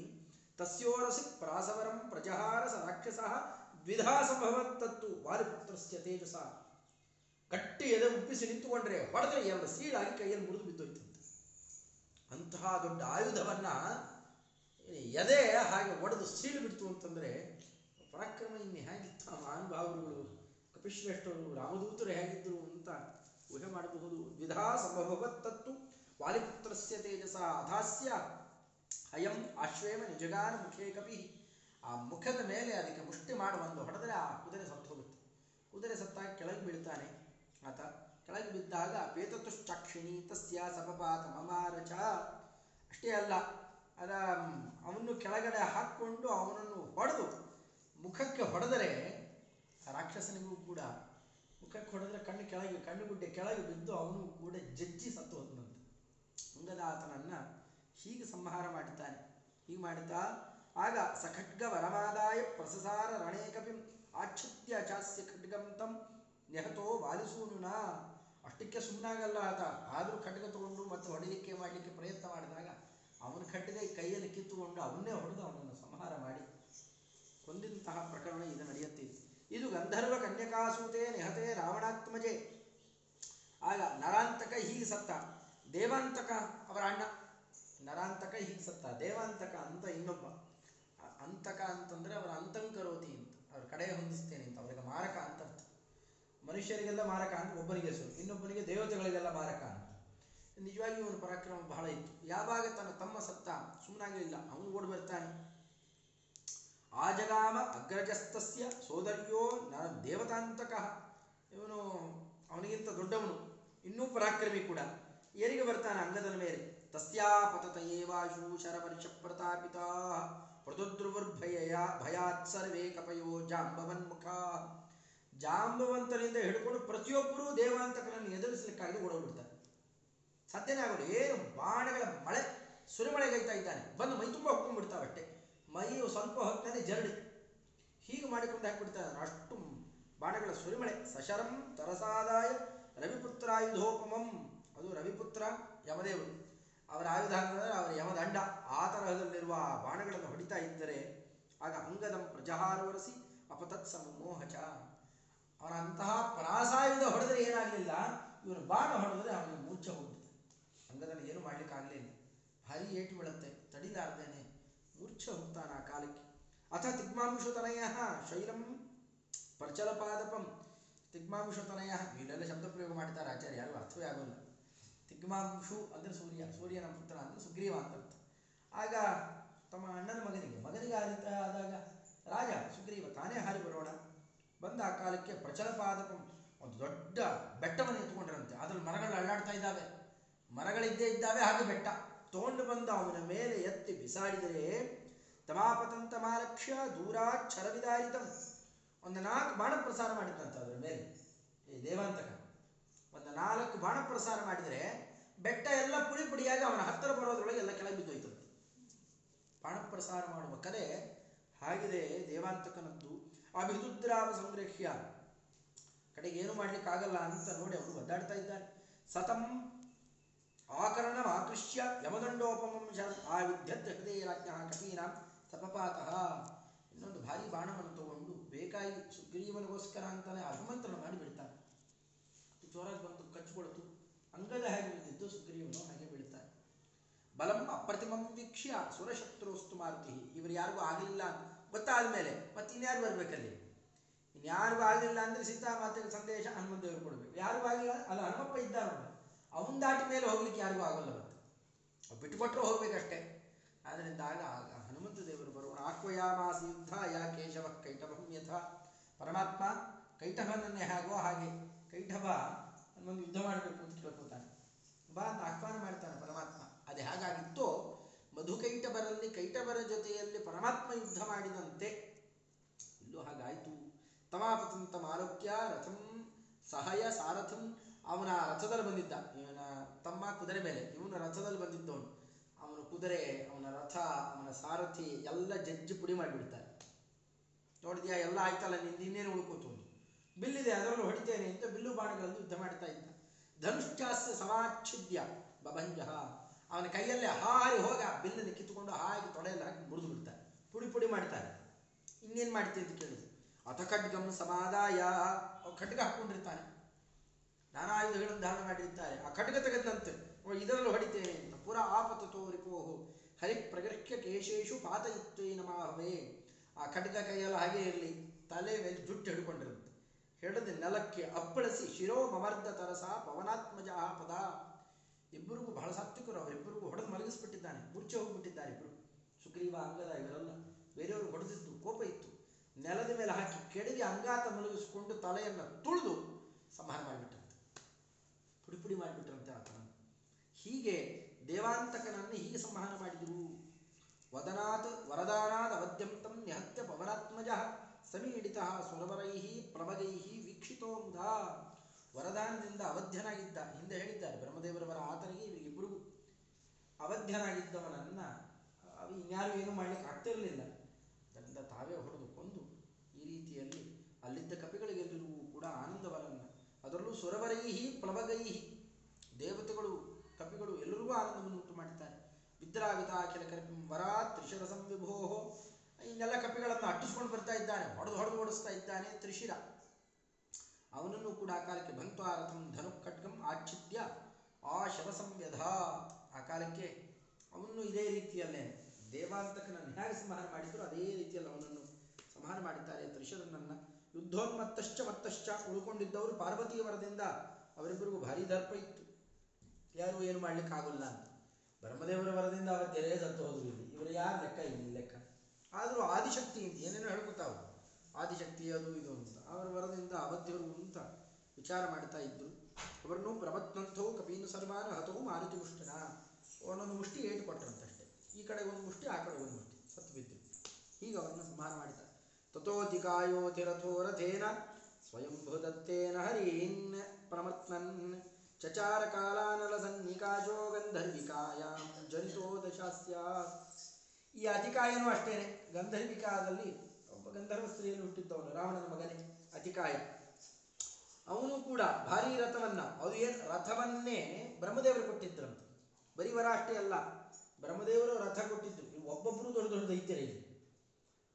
ತಸ್ಯೋರಸಿ ಪ್ರಾಸವರಂ ಪ್ರಜಹಾರ ಸ ರಾಕ್ಷಸ ದ್ವಿಧಾ ಸಂಭವತ್ತತ್ತು ವಾರಿಪುತ್ರಸ್ಯ ತೇಜಸ. ಕಟ್ಟಿ ಎದೆ ಉಪ್ಪಿಸಿ ನಿಂತುಕೊಂಡ್ರೆ ಹೊಡೆದ್ರೆ ಎರಡು ಸೀಳಾಗಿ ಕೈಯಲ್ಲಿ ಮುರಿದು ಬಿದ್ದೋಯ್ತಂತೆ. ಅಂತಹ ದೊಡ್ಡ ಆಯುಧವನ್ನ ಎದೆ ಹಾಗೆ ಒಡೆದು ಸೀಳು ಬಿಡ್ತು ಅಂತಂದರೆ ಪರಾಕ್ರಮ ಇನ್ನು ಹೇಗಿತ್ತ ಮಹಾನುಭಾವರುಗಳು ಕಪಿಶ್ರೇಷ್ಠರು ರಾಮದೂತರು ಹೇಗಿದ್ದರು ಅಂತ ಊಹೆ ಮಾಡಬಹುದು. ದ್ವಿಧಾ ಸಂಭವತ್ತತ್ತು ವಾಲಿಪುತ್ರಸ್ಯ ತೇಜಸ ಅಧಾಸ್ಯ ಅಯಂ ಆಶ್ವೇಮ ನಿಜಗಾನ ಮುಖೇ ಕಪಿ. ಆ ಮುಖದ ಮೇಲೆ ಅದಕ್ಕೆ ಮುಷ್ಟಿ ಮಾಡಿ ಬಂದು ಹೊಡೆದರೆ ಆ ಕುದುರೆ ಸತ್ತು ಹೋಗುತ್ತೆ. ಕುದುರೆ ಸತ್ತಾಗ ಕೆಳಗೆ ಬೀಳ್ತಾನೆ. ಆತ ಕೆಳಗೆ ಬಿದ್ದಾಗ ಪೇತತುಶ್ಚಾಕ್ಷಿಣಿ ತಸ್ಯ ಸಪಪಾತ ಮಮಾರಚ. ಅಷ್ಟೇ ಅಲ್ಲ ಅದ ಅವನು ಕೆಳಗಡೆ ಹಾಕ್ಕೊಂಡು ಅವನನ್ನು ಹೊಡೆದು ಮುಖಕ್ಕೆ ಹೊಡೆದರೆ ರಾಕ್ಷಸನಿಗೂ ಕೂಡ ಮುಖಕ್ಕೆ ಹೊಡೆದ್ರೆ ಕಣ್ಣು ಕೆಳಗೆ ಕಣ್ಣು ಗುಡ್ಡೆ ಕೆಳಗೆ ಬಿದ್ದು ಅವನು ಕೂಡ ಜಜ್ಜಿ ಸತ್ತು ಹೋದನಂತೆ. ಅಂಗದ ಆತನನ್ನು ಹೀಗೆ ಸಂಹಾರ ಮಾಡುತ್ತಾನೆ ಹೀಗೆ ಮಾಡುತ್ತಾ ಆಗ ಸಖಡ್ಗ ವರಮಾದಾಯ ಪ್ರಸಸಾರ ರಣೇಕಪಿಂ ಆಚ್ಛತ್ಯ ಚಾಸ್ಯ ಖಡ್ಗಂ ನೆಹತೋ ವಾಲಿಸೂನುನ. ಅಷ್ಟಕ್ಕೆ ಸುಮ್ಮನಾಗಲ್ಲ ಆತ. ಆದರೂ ಖಡ್ಗ ತಗೊಂಡು ಮತ್ತೆ ಹೊಡಿಲಿಕ್ಕೆ ಮಾಡಲಿಕ್ಕೆ ಪ್ರಯತ್ನ ಮಾಡಿದಾಗ ಅವನ ಈ ಕೈಯಲ್ಲಿ ಕಿತ್ತುಕೊಂಡು ಅವನ್ನೇ ಹೊಡೆದು ಅವನನ್ನು ಸಂಹಾರ ಮಾಡಿ. ಕೊಂದಿಂತಹ ಪ್ರಕರಣ ಇದು ನಡೆಯುತ್ತೆ ಇದು ಗಂಧರ್ವ ಕನ್ಯಕಾಸೂತೆ ನಿಹತೆ ರಾವಣಾತ್ಮಜೆ. ಆಗ ನರಾಂತಕ ಹೀಗೆ ಸತ್ತ, ದೇವಾಂತಕ ಅವರ ಅಣ್ಣ. ನರಾಂತಕ ಹೀಗೆ ಸತ್ತ, ದೇವಾಂತಕ ಅಂತ ಇನ್ನೊಬ್ಬ. ಅಂತಕ ಅಂತಂದ್ರೆ ಅವರ ಅಂತಂಕರೋತಿ ಅಂತ, ಅವ್ರ ಕಡೆ ಹೊಂದಿಸ್ತೇನೆ ಅಂತ, ಅವರಿಗೆ ಮಾರಕ ಅಂತ ಮನುಷ್ಯರಿಗೆಲ್ಲ ಮಾರಕ ಅಂತ ಒಬ್ಬನಿಗೆ ಹೆಸರು ಇನ್ನೊಬ್ಬನಿಗೆ ದೇವತೆಗಳಿಗೆಲ್ಲ ಮಾರಕ ಅಂತ. ನಿಜವಾಗಿ ಇವನ ಪರಾಕ್ರಮ ಬಹಳ ಇತ್ತು. ಯಾವಾಗ ತನ್ನ ತಮ್ಮ ಸತ್ತ ಸುಮ್ಮನಾಗಲಿಲ್ಲ ಅವನು ಓಡಿ ಬರ್ತಾನೆ. ಜಗಾಮ ಅಗ್ರಜಸ್ತಸ್ಯ ಸೋದರ್ಯೋ ನ ದೇವತಾಂತಕ. ಇವನು ಅವನಿಗಿಂತ ದೊಡ್ಡವನು, ಇನ್ನೂ ಪರಾಕ್ರಮಿ ಕೂಡ. ಏರಿಗೆ ಬರ್ತಾನೆ ಅಂಗದನ ಮೇಲೆ. ತಸ್ಯಾ ಪತತ ಏವಾಶು ಶರವರ್ಷ ಪ್ರತಾಪಿತಾ. ಪ್ರದುದ್ರುವರ್ಭಯ ಭಯಾತ್ ಸರ್ವೇ ಕಪಯೋ ಜಾಂಬವನ್ಮುಖ. ಜಾಂಬವಂತನಿಂದ ಹಿಡ್ಕೊಂಡು ಪ್ರತಿಯೊಬ್ಬರೂ ದೇವಾಂತಕನನ್ನು ಎದುರಿಸಲಿಕ್ಕಾಗಿ ಓಡೋಗ್ಬಿಡ್ತಾರೆ. ಸಾಧ್ಯನೇ ಆಗೋದು ಏನು ಬಾಣಗಳ ಮಳೆ, ಸುರಿಮಳೆ ಗೈತಾ ಇದ್ದಾನೆ. ಬಂದು ಮೈ ತುಂಬ ಹೊಕ್ಕೊಂಡ್ಬಿಡ್ತಾವಷ್ಟೇ ಮೈ ಸ್ವಲ್ಪ ಹೊತ್ತಿನಲ್ಲಿ ಜರಡಿ. ಹೀಗೆ ಮಾಡಿಕೊಂಡು ಹಾಕಿಬಿಡ್ತಾನೆ ಅಷ್ಟು ಬಾಣಗಳ ಸುರಿಮಳೆ. ಸಶರಂ ತರಸಾದಾಯ ರವಿಪುತ್ರಾಯುಧೋಪಮಂ. ಅದು ರವಿಪುತ್ರ ಯಮದೇವರು. ಅವರ ಆಯುಧ ಅಂದರೆ ಅವರ ಯಮದಂಡ. ಆ ತರಹದಲ್ಲಿರುವ ಬಾಣಗಳನ್ನು ಹೊಡಿತಾ ಇದ್ದರೆ ಆಗ ಅಂಗದಂ ಪ್ರಜಹಾರವರಸಿ ಅಪತತ್ ಸಮಮೋಹಚ. ಅವನ ಅಂತಹ ಪ್ರಾಸಾಯುಧ ಹೊಡೆದರೆ ಏನಾಗಲಿಲ್ಲ. ಇವನು ಬಾಣ ಹೊಡೆದರೆ ಅವನಿಗೆ ಮೂರ್ಛೆ ಹೋಗ್ಬಿಡ್ತಾನೆ ಅಂಗದನ್ನು ಏನು ಮಾಡ್ಲಿಕ್ಕೆ ಆಗಲಿಲ್ಲ ಭಾರಿ ಏಟು ಬೀಳುತ್ತೆ ತಡಿಲಾರ್ದೇನೆ, ಮೂರ್ಛೆ ಹೋಗ್ತಾನ ಆ ಕಾಲಕ್ಕೆ. ಅಥ ತಿಗ್ಮಾಂಶುತನಯ ಶೈಲಂ ಪ್ರಚಲಪಾದಪಂ. ತಿಗ್ಮಾಂಶುತನಯ ಇಲ್ಲೆಲ್ಲ ಶಬ್ದ ಪ್ರಯೋಗ ಮಾಡ್ತಾರೆ ಆಚಾರ್ಯ ಯಾರು ಅರ್ಥವೇ ಆಗೋಲ್ಲ. ತಿಗ್ಮಾಂಶು ಅಂದರೆ ಸೂರ್ಯ, ಸೂರ್ಯನ ಪುತ್ರ ಅಂದರೆ ಸುಗ್ರೀವ ಅಂತ ಆಗ ತಮ್ಮ ಅಣ್ಣನ ಮಗನಿಗೆ ಮಗನಿಗೆ ಆದಿತ ಆದಾಗ ರಾಜ ಸುಗ್ರೀವ ತಾನೇ ಹಾರಿ ಬರೋಣ. ಬಂದ ಆ ಕಾಲಕ್ಕೆ ಪ್ರಚಲಪಾದಪಂ, ಒಂದು ದೊಡ್ಡ ಬೆಟ್ಟವನ್ನು ಎತ್ಕೊಂಡ್ರಂತೆ ಅದ್ರಲ್ಲಿ ಮರಗಳು ಅಳ್ಳಾಡ್ತಾ ಇದ್ದಾವೆ. ಮರಗಳಿದ್ದೇ ಇದ್ದಾವೆ, ಹಾಗೆ ಬೆಟ್ಟ. ತೋಂಡು ಬಂದು ಅವನ ಮೇಲೆ ಎತ್ತಿ ಬಿಸಾಡಿದರೆ ತಮಾಪತಂತ ಮಾಲಕ್ಷ್ಯ ದೂರಾ ಒಂದು ನಾಲ್ಕು ಬಾಣ ಪ್ರಸಾರ ಮಾಡಿದ್ದಂತೆ ಅದರ ಮೇಲೆ. ಈ ದೇವಾಂತಕ. ಒಂದು ನಾಲ್ಕು ಬಾಣ ಪ್ರಸಾರ ಮಾಡಿದರೆ ಬೆಟ್ಟ ಎಲ್ಲ ಪುಡಿ ಪುಡಿಯಾಗಿ ಅವನ ಹತ್ತಿರ ಬರೋದ್ರೊಳಗೆ ಎಲ್ಲ ಕೆಳಗೆ ಬಿದ್ದೋಯ್ತು ಬಾಣ ಪ್ರಸಾರ ಮಾಡುವ ಕಲೆ ಹಾಗಿದೆ ದೇವಾಂತಕನದ್ದು. ಅಭಿದುದ್ರಾವ ಸಂಗ್ರಹ್ಯ. ಕಡೆಗೆ ಏನು ಮಾಡ್ಲಿಕ್ಕಾಗಲ್ಲ ಅಂತ ನೋಡಿ ಅವನು ಒದ್ದಾಡ್ತಾ ಇದ್ದಾನೆ. ಸತಂ ಆಕರಣ ಆಕೃಷ್ಯ ಯಮದಂಡೋಪಮಂ ಆ ವಿದ್ಯತ್ ಹೃದಯ ರಾಜ್ಞ ಕಪೀನಾಂ ತಪಪಾತಃ. ಇನ್ನೊಂದು ಭಾರಿ ಬಾಣವನ್ನು ತಗೊಂಡು ಬೇಕಾಗಿ ಸುಗ್ರೀವನಗೋಸ್ಕರ ಅಂತಾನೆ ಅಭಿಮಂತ್ರಣ ಮಾಡಿ ಬಿಡ್ತಾನೆ ಜೋರಾಗಿ ಬಂತು, ಕಚ್ಕೊಳ್ತು. ಅಂಗದ ಹಾಗೆ ಬಿದ್ದಿದ್ದು ಸುಗ್ರೀವನು ಹಾಗೆ ಬೀಳ್ತಾನೆ ಬಲಂ ಅಪ್ರತಿಮಂ ವೀಕ್ಷ್ಯ ಸುರಶತ್ರುಸ್ತು ಮಾರುತಿ. ಇವರು ಯಾರಿಗೂ ಆಗಲಿಲ್ಲ ಗೊತ್ತಾದ ಮೇಲೆ ಮತ್ತೆ ಇನ್ಯಾರು ಬರ್ಬೇಕಲ್ಲಿ? ಇನ್ಯಾರಿಗೂ ಆಗಲಿಲ್ಲ ಅಂದ್ರೆ ಮಾತಿನ ಸಂದೇಶ ಹನುಮಂತ ದೇವರು ಕೊಡಬೇಕು. ಯಾರಿಗೂ ಆಗಲಿಲ್ಲ ಅಲ್ಲ ಹನುಮಪ್ಪ ಇದ್ದಾರ ಅವನ್ ದಾಟಿ ಮೇಲೆ ಹೋಗ್ಲಿಕ್ಕೆ ಯಾರಿಗೂ ಆಗಲ್ಲ ಮತ್ತೆ ಬಿಟ್ಟುಕೊಟ್ರೆ ಹೋಗ್ಬೇಕಷ್ಟೇ. ಆದ್ರಿಂದ ಆಗ ಆಗ ಹನುಮಂತ ದೇವರು ಬರೋಣ ಆಕ್ವಯಾಮಾಸ ಯುದ್ಧ ಯಾ ಕೇಶವ ಕೈಟಭಂ ಯಥ. ಪರಮಾತ್ಮ ಕೈಟಭನನ್ನೇ ಹಾಗೋ ಹಾಗೆ ಕೈಟಭ ಒಂದು ಯುದ್ಧ ಮಾಡಬೇಕು ಅಂತ ಕೇಳ್ಕೊತಾನೆ ಬಾ ಅಂತ ಆಹ್ವಾನ ಮಾಡ್ತಾನೆ ಪರಮಾತ್ಮ. ಅದೇ ಹಾಗಾಗಿತ್ತೋ. ಮಧುಕೈಟಭರಲ್ಲಿ ಕೈಟಭರ ಜೊತೆಯಲ್ಲಿ ಪರಮಾತ್ಮ ಯುದ್ಧ ಮಾಡಿದಂತೆ. ಇಲ್ಲೂ ಹಾಗಾಯಿತು. ತಮಾಪತಂತ ಆರೋಗ್ಯ ರಥಂ ಸಹಯ ಸಾರಥಂ ಅವನ ರಥದಲ್ಲಿ ಬಂದಿದ್ದ. ಇವನ ತಮ್ಮ ಕುದುರೆ ಮೇಲೆ, ಇವನ ರಥದಲ್ಲಿ ಬಂದಿದ್ದವನು. ಅವನ ಕುದುರೆ, ಅವನ ರಥ, ಅವನ ಸಾರಥಿ ಎಲ್ಲ ಜಜ್ಜಿ ಪುಡಿ ಮಾಡಿಬಿಡ್ತಾರೆ. ನೋಡಿದ್ಯಾ, ಎಲ್ಲ ಆಯ್ತಲ್ಲ ನಿನ್ನ ಇನ್ನೇನು ಉಳ್ಕೋತು ಬಿಲ್ಲಿದೆ, ಅದರಲ್ಲೂ ಹೊಡಿತೇನೆ ಅಂತ ಬಿಲ್ಲು ಬಾಣಗಳಲ್ಲಿ ಯುದ್ಧ ಮಾಡ್ತಾ ಇದ್ದ. ಧನುಶ್ಚಾಸ್ಯ ಸಮಾಚ್ಛಿದ್ಯ ಬಭಂಜ. ಅವನ ಕೈಯಲ್ಲೇ ಹಾರಿ ಹೋಗ, ಬಿಲ್ಲನ್ನು ಕಿತ್ತುಕೊಂಡು ಹಾಗೆ ತೊಡೆಯಲ್ಲಿ ಹಾಕಿ ಮುರಿದು ಬಿಡ್ತಾರೆ. ಪುಡಿ ಪುಡಿ ಮಾಡ್ತಾರೆ. ಇನ್ನೇನು ಮಾಡ್ತೀನಿ ಅಂತ ಕೇಳಿದ್ರು. ಅಥ ಖಡ್ಗಂ ಸಮಾದಾಯ. ಖಡ್ಗ ಹಾಕ್ಕೊಂಡಿರ್ತಾನೆ ನಾನಾ ಆಯುಧಗಳನ್ನು ಧಾರಣ ಮಾಡಿರ್ತಾರೆ ಆ ಖಡ್ಗ ತೆಗೆದಂತೆ ಇದರಲ್ಲೂ ಹೊಡಿತೇನೆ. ಅಂತ ಪುರ ಆಪತ ತೋರಿಪೋಹು. ಹರಿ ಪ್ರಗೃಹ್ಯ ಕೇಶೇಶು ಪಾತಯಿತ್ವೇನ ಮಾಹವೇ ಆ ಖಡ್ಗ ಕೈಯೆಲ್ಲ ಹಾಗೆ ಇರಲಿ. ತಲೆ ಮೇಲೆ ಜುಟ್ಟು ಹಿಡ್ಕೊಂಡಿರುತ್ತೆ. ಹಿಡಿದು ನೆಲಕ್ಕೆ ಅಪ್ಪಳಿಸಿ ಶಿರೋ ಮಮರ್ದ ತರಸ ಪವನಾತ್ಮಜ ಪದ. ಇಬ್ಬರಿಗೂ ಬಹಳ ಸಾತ್ವಿಕರು ಅವರಿಬ್ಬರಿಗೂ ಹೊಡೆದು ಮಲಗಿಸ್ಬಿಟ್ಟಿದ್ದಾನೆ. ಮೂರ್ಛೆ ಹೋಗ್ಬಿಟ್ಟಿದ್ದಾರೆ ಇಬ್ಬರು ಸುಗ್ರೀವ ಅಂಗದ ಇವರೆಲ್ಲ ಬೇರೆಯವರು ಹೊಡೆದಿದ್ದು ಕೋಪ ಇತ್ತು. ನೆಲದ ಮೇಲೆ ಹಾಕಿ ಕೆಡವಿ ಅಂಗಾತ ಮಲಗಿಸಿಕೊಂಡು ತಲೆಯನ್ನು ತುಳಿದು ಸಂಹಾರ ಮಾಡಿಬಿಟ್ರಂತೆ ಪುಡಿ ಪುಡಿ ಮಾಡಿಬಿಟ್ರಂತೆ ಆತನ. ಹೀಗೆ ದೇವಾಂತಕನನ್ನು ಹೀಗೆ ಸಂಹಾರ ಮಾಡಿದರು ವದನಾತ್ ವರದಾನಾದ್ ಅವಧ್ಯಂತಂ ನಿಹತ್ಯ ಪವನಾತ್ಮಜ ಸಮೀಡಿತ ಸುರವರೈ ಪ್ರಮಗೈ ವೀಕ್ಷಿತೋ ವರದಾನದಿಂದ ಅವಧ್ಯನಾಗಿದ್ದ, ಹಿಂದೆ ಹೇಳಿದ್ದಾರೆ, ಬ್ರಹ್ಮದೇವರವರ ಆತನಿಗೆ ಇವರಿಬ್ಬರಿಗೂ ಅವಧ್ಯನಾಗಿದ್ದವನನ್ನ, ಅವ ಇನ್ಯಾರು ಏನು ಮಾಡ್ಲಿಕ್ಕೆ ಆಗ್ತಿರಲಿಲ್ಲ ಅದರಿಂದ ತಾವೇ ಹೊಡೆದು ಕೊಂದು ಈ ರೀತಿಯಲ್ಲಿ ಅಲ್ಲಿದ್ದ ಕಪಿಗಳಿಗೆಲ್ಲರಿಗೂ ಕೂಡ ಆನಂದವರನ್ನು ಅದರಲ್ಲೂ ಸುರವರೈಹಿ ಪ್ಲವಗೈಹಿ ದೇವತೆಗಳು, ಕಪಿಗಳು ಎಲ್ಲರಿಗೂ ಆನಂದವನ್ನು ಉಂಟು ಮಾಡುತ್ತಾರೆ ವಿದ್ರಾವಿತಾಖಿಲ ಕರ್ಪಿಂ ವರ ತ್ರಿಶಿರ ಸಂವಿಭೋಹ ಇನ್ನೆಲ್ಲ ಕಪಿಗಳನ್ನು ಅಟ್ಟಿಸ್ಕೊಂಡು ಬರ್ತಾ ಇದ್ದಾನೆ, ಹೊಡೆದು ಹೊಡೆದು ಓಡಿಸ್ತಾ ಇದ್ದಾನೆ ತ್ರಿಶಿರ. ಅವನನ್ನು ಕೂಡ ಆ ಕಾಲಕ್ಕೆ ಬಂತ್ವಾರಥಂ ಧನು ಖಡ್ಗಂ ಆಚ್ಛಿದ್ಯ ಆ ಶವ ಸಂವ್ಯಧ ಆ ಕಾಲಕ್ಕೆ ಅವನು ಇದೇ ರೀತಿಯಲ್ಲೇ ದೇವಾಂತಕನನ್ನು ಹೇಗೆ ಸಂಹಾರ ಮಾಡಿದ್ರು ಅದೇ ರೀತಿಯಲ್ಲಿ ಅವನನ್ನು ಸಂಹಾರ ಮಾಡಿದ್ದಾರೆ ತ್ರಿಶರನನ್ನ. ಯುದ್ಧೋನ್ಮತ್ತಶ್ಚ ಮತ್ತಶ್ಚ ಉಳ್ಕೊಂಡಿದ್ದವರು ಪಾರ್ವತಿಯ ವರದಿಂದ ಅವರಿಬ್ಬರಿಗೂ ಭಾರಿ ದರ್ಪ ಇತ್ತು. ಯಾರು ಏನು ಮಾಡ್ಲಿಕ್ಕೆ ಆಗೋಲ್ಲ ಅಂತ. ಬ್ರಹ್ಮದೇವರ ವರದಿಂದ ಅವತ್ತೆರೇ ಸತ್ತು ಹೋದ್ರು ಇಲ್ಲಿ. ಇವರು ಯಾರು ಲೆಕ್ಕ? ಇಲ್ಲಿ ಲೆಕ್ಕ. ಆದರೂ ಆದಿಶಕ್ತಿ ಏನೇನೋ ಹೇಳ್ಕೊತಾವು ಆದಿಶಕ್ತಿ ಅದು ಇದು ಅಂತ. ಅವರ ವರದಿಂದ ಅವಧ್ಯರು ಅಂತ ವಿಚಾರ ಮಾಡ್ತಾ ಇದ್ರು. ಅವರನ್ನು ಪ್ರವತ್ನಂಥವು ಕಪೀನು ಸರ್ವಾನ ಹತವು ಮಾರುತಿ ಮುಷ್ಟನ ಒಂದೊಂದು ಮುಷ್ಟಿ ಏಟು ಕೊಟ್ಟರಂತಷ್ಟೇ ಈ ಕಡೆ ಒಂದು ಮುಷ್ಟಿ ಆ ಕಡೆ ಒಂದು ಮುಷ್ಟಿ ಸತ್ತು ಬಿದ್ದರು ಹೀಗೆ ಅವರನ್ನು ಸಂಹಾರ ಮಾಡಿದ್ದಾರೆ. ತಥೋತಿಕಾಯೋತಿರಥೋ ರಥೇನ ಸ್ವಯಂಭುದತ್ತೇನ ಹರೀನ್ ಪ್ರಮತ್ನನ್ ಚಚಾರ ಕಾಲಾನಲ ಸನ್ನಿಕಾಶೋ ಗಂಧರ್ವಿಕಾಯಾಂ ಜನಿತೋ ದಶಾಸ್ಯ ಈ ಅತಿಕಾಯನೂ ಅಷ್ಟೇನೆ. ಗಂಧರ್ವಿಕಾದಲ್ಲಿ ಒಬ್ಬ ಗಂಧರ್ವ ಸ್ತ್ರೀಯಲ್ಲಿ ಹುಟ್ಟಿದ್ದವನು, ರಾವಣನ ಮಗನೇ ಅತಿಕಾಯ. ಅವನು ಕೂಡ ಭಾರೀ ರಥವನ್ನ, ಅದು ಏನು ರಥವನ್ನೇ ಬ್ರಹ್ಮದೇವರು ಕೊಟ್ಟಿದ್ರಂತೆ. ಬರೀ ವರ ಅಷ್ಟೇ ಅಲ್ಲ, ಬ್ರಹ್ಮದೇವರು ರಥ ಕೊಟ್ಟಿದ್ರು ಇವು ಒಬ್ಬೊಬ್ಬರು ದೊಡ್ಡ ದೊಡ್ಡ ದೈತ್ಯರಿಗೆ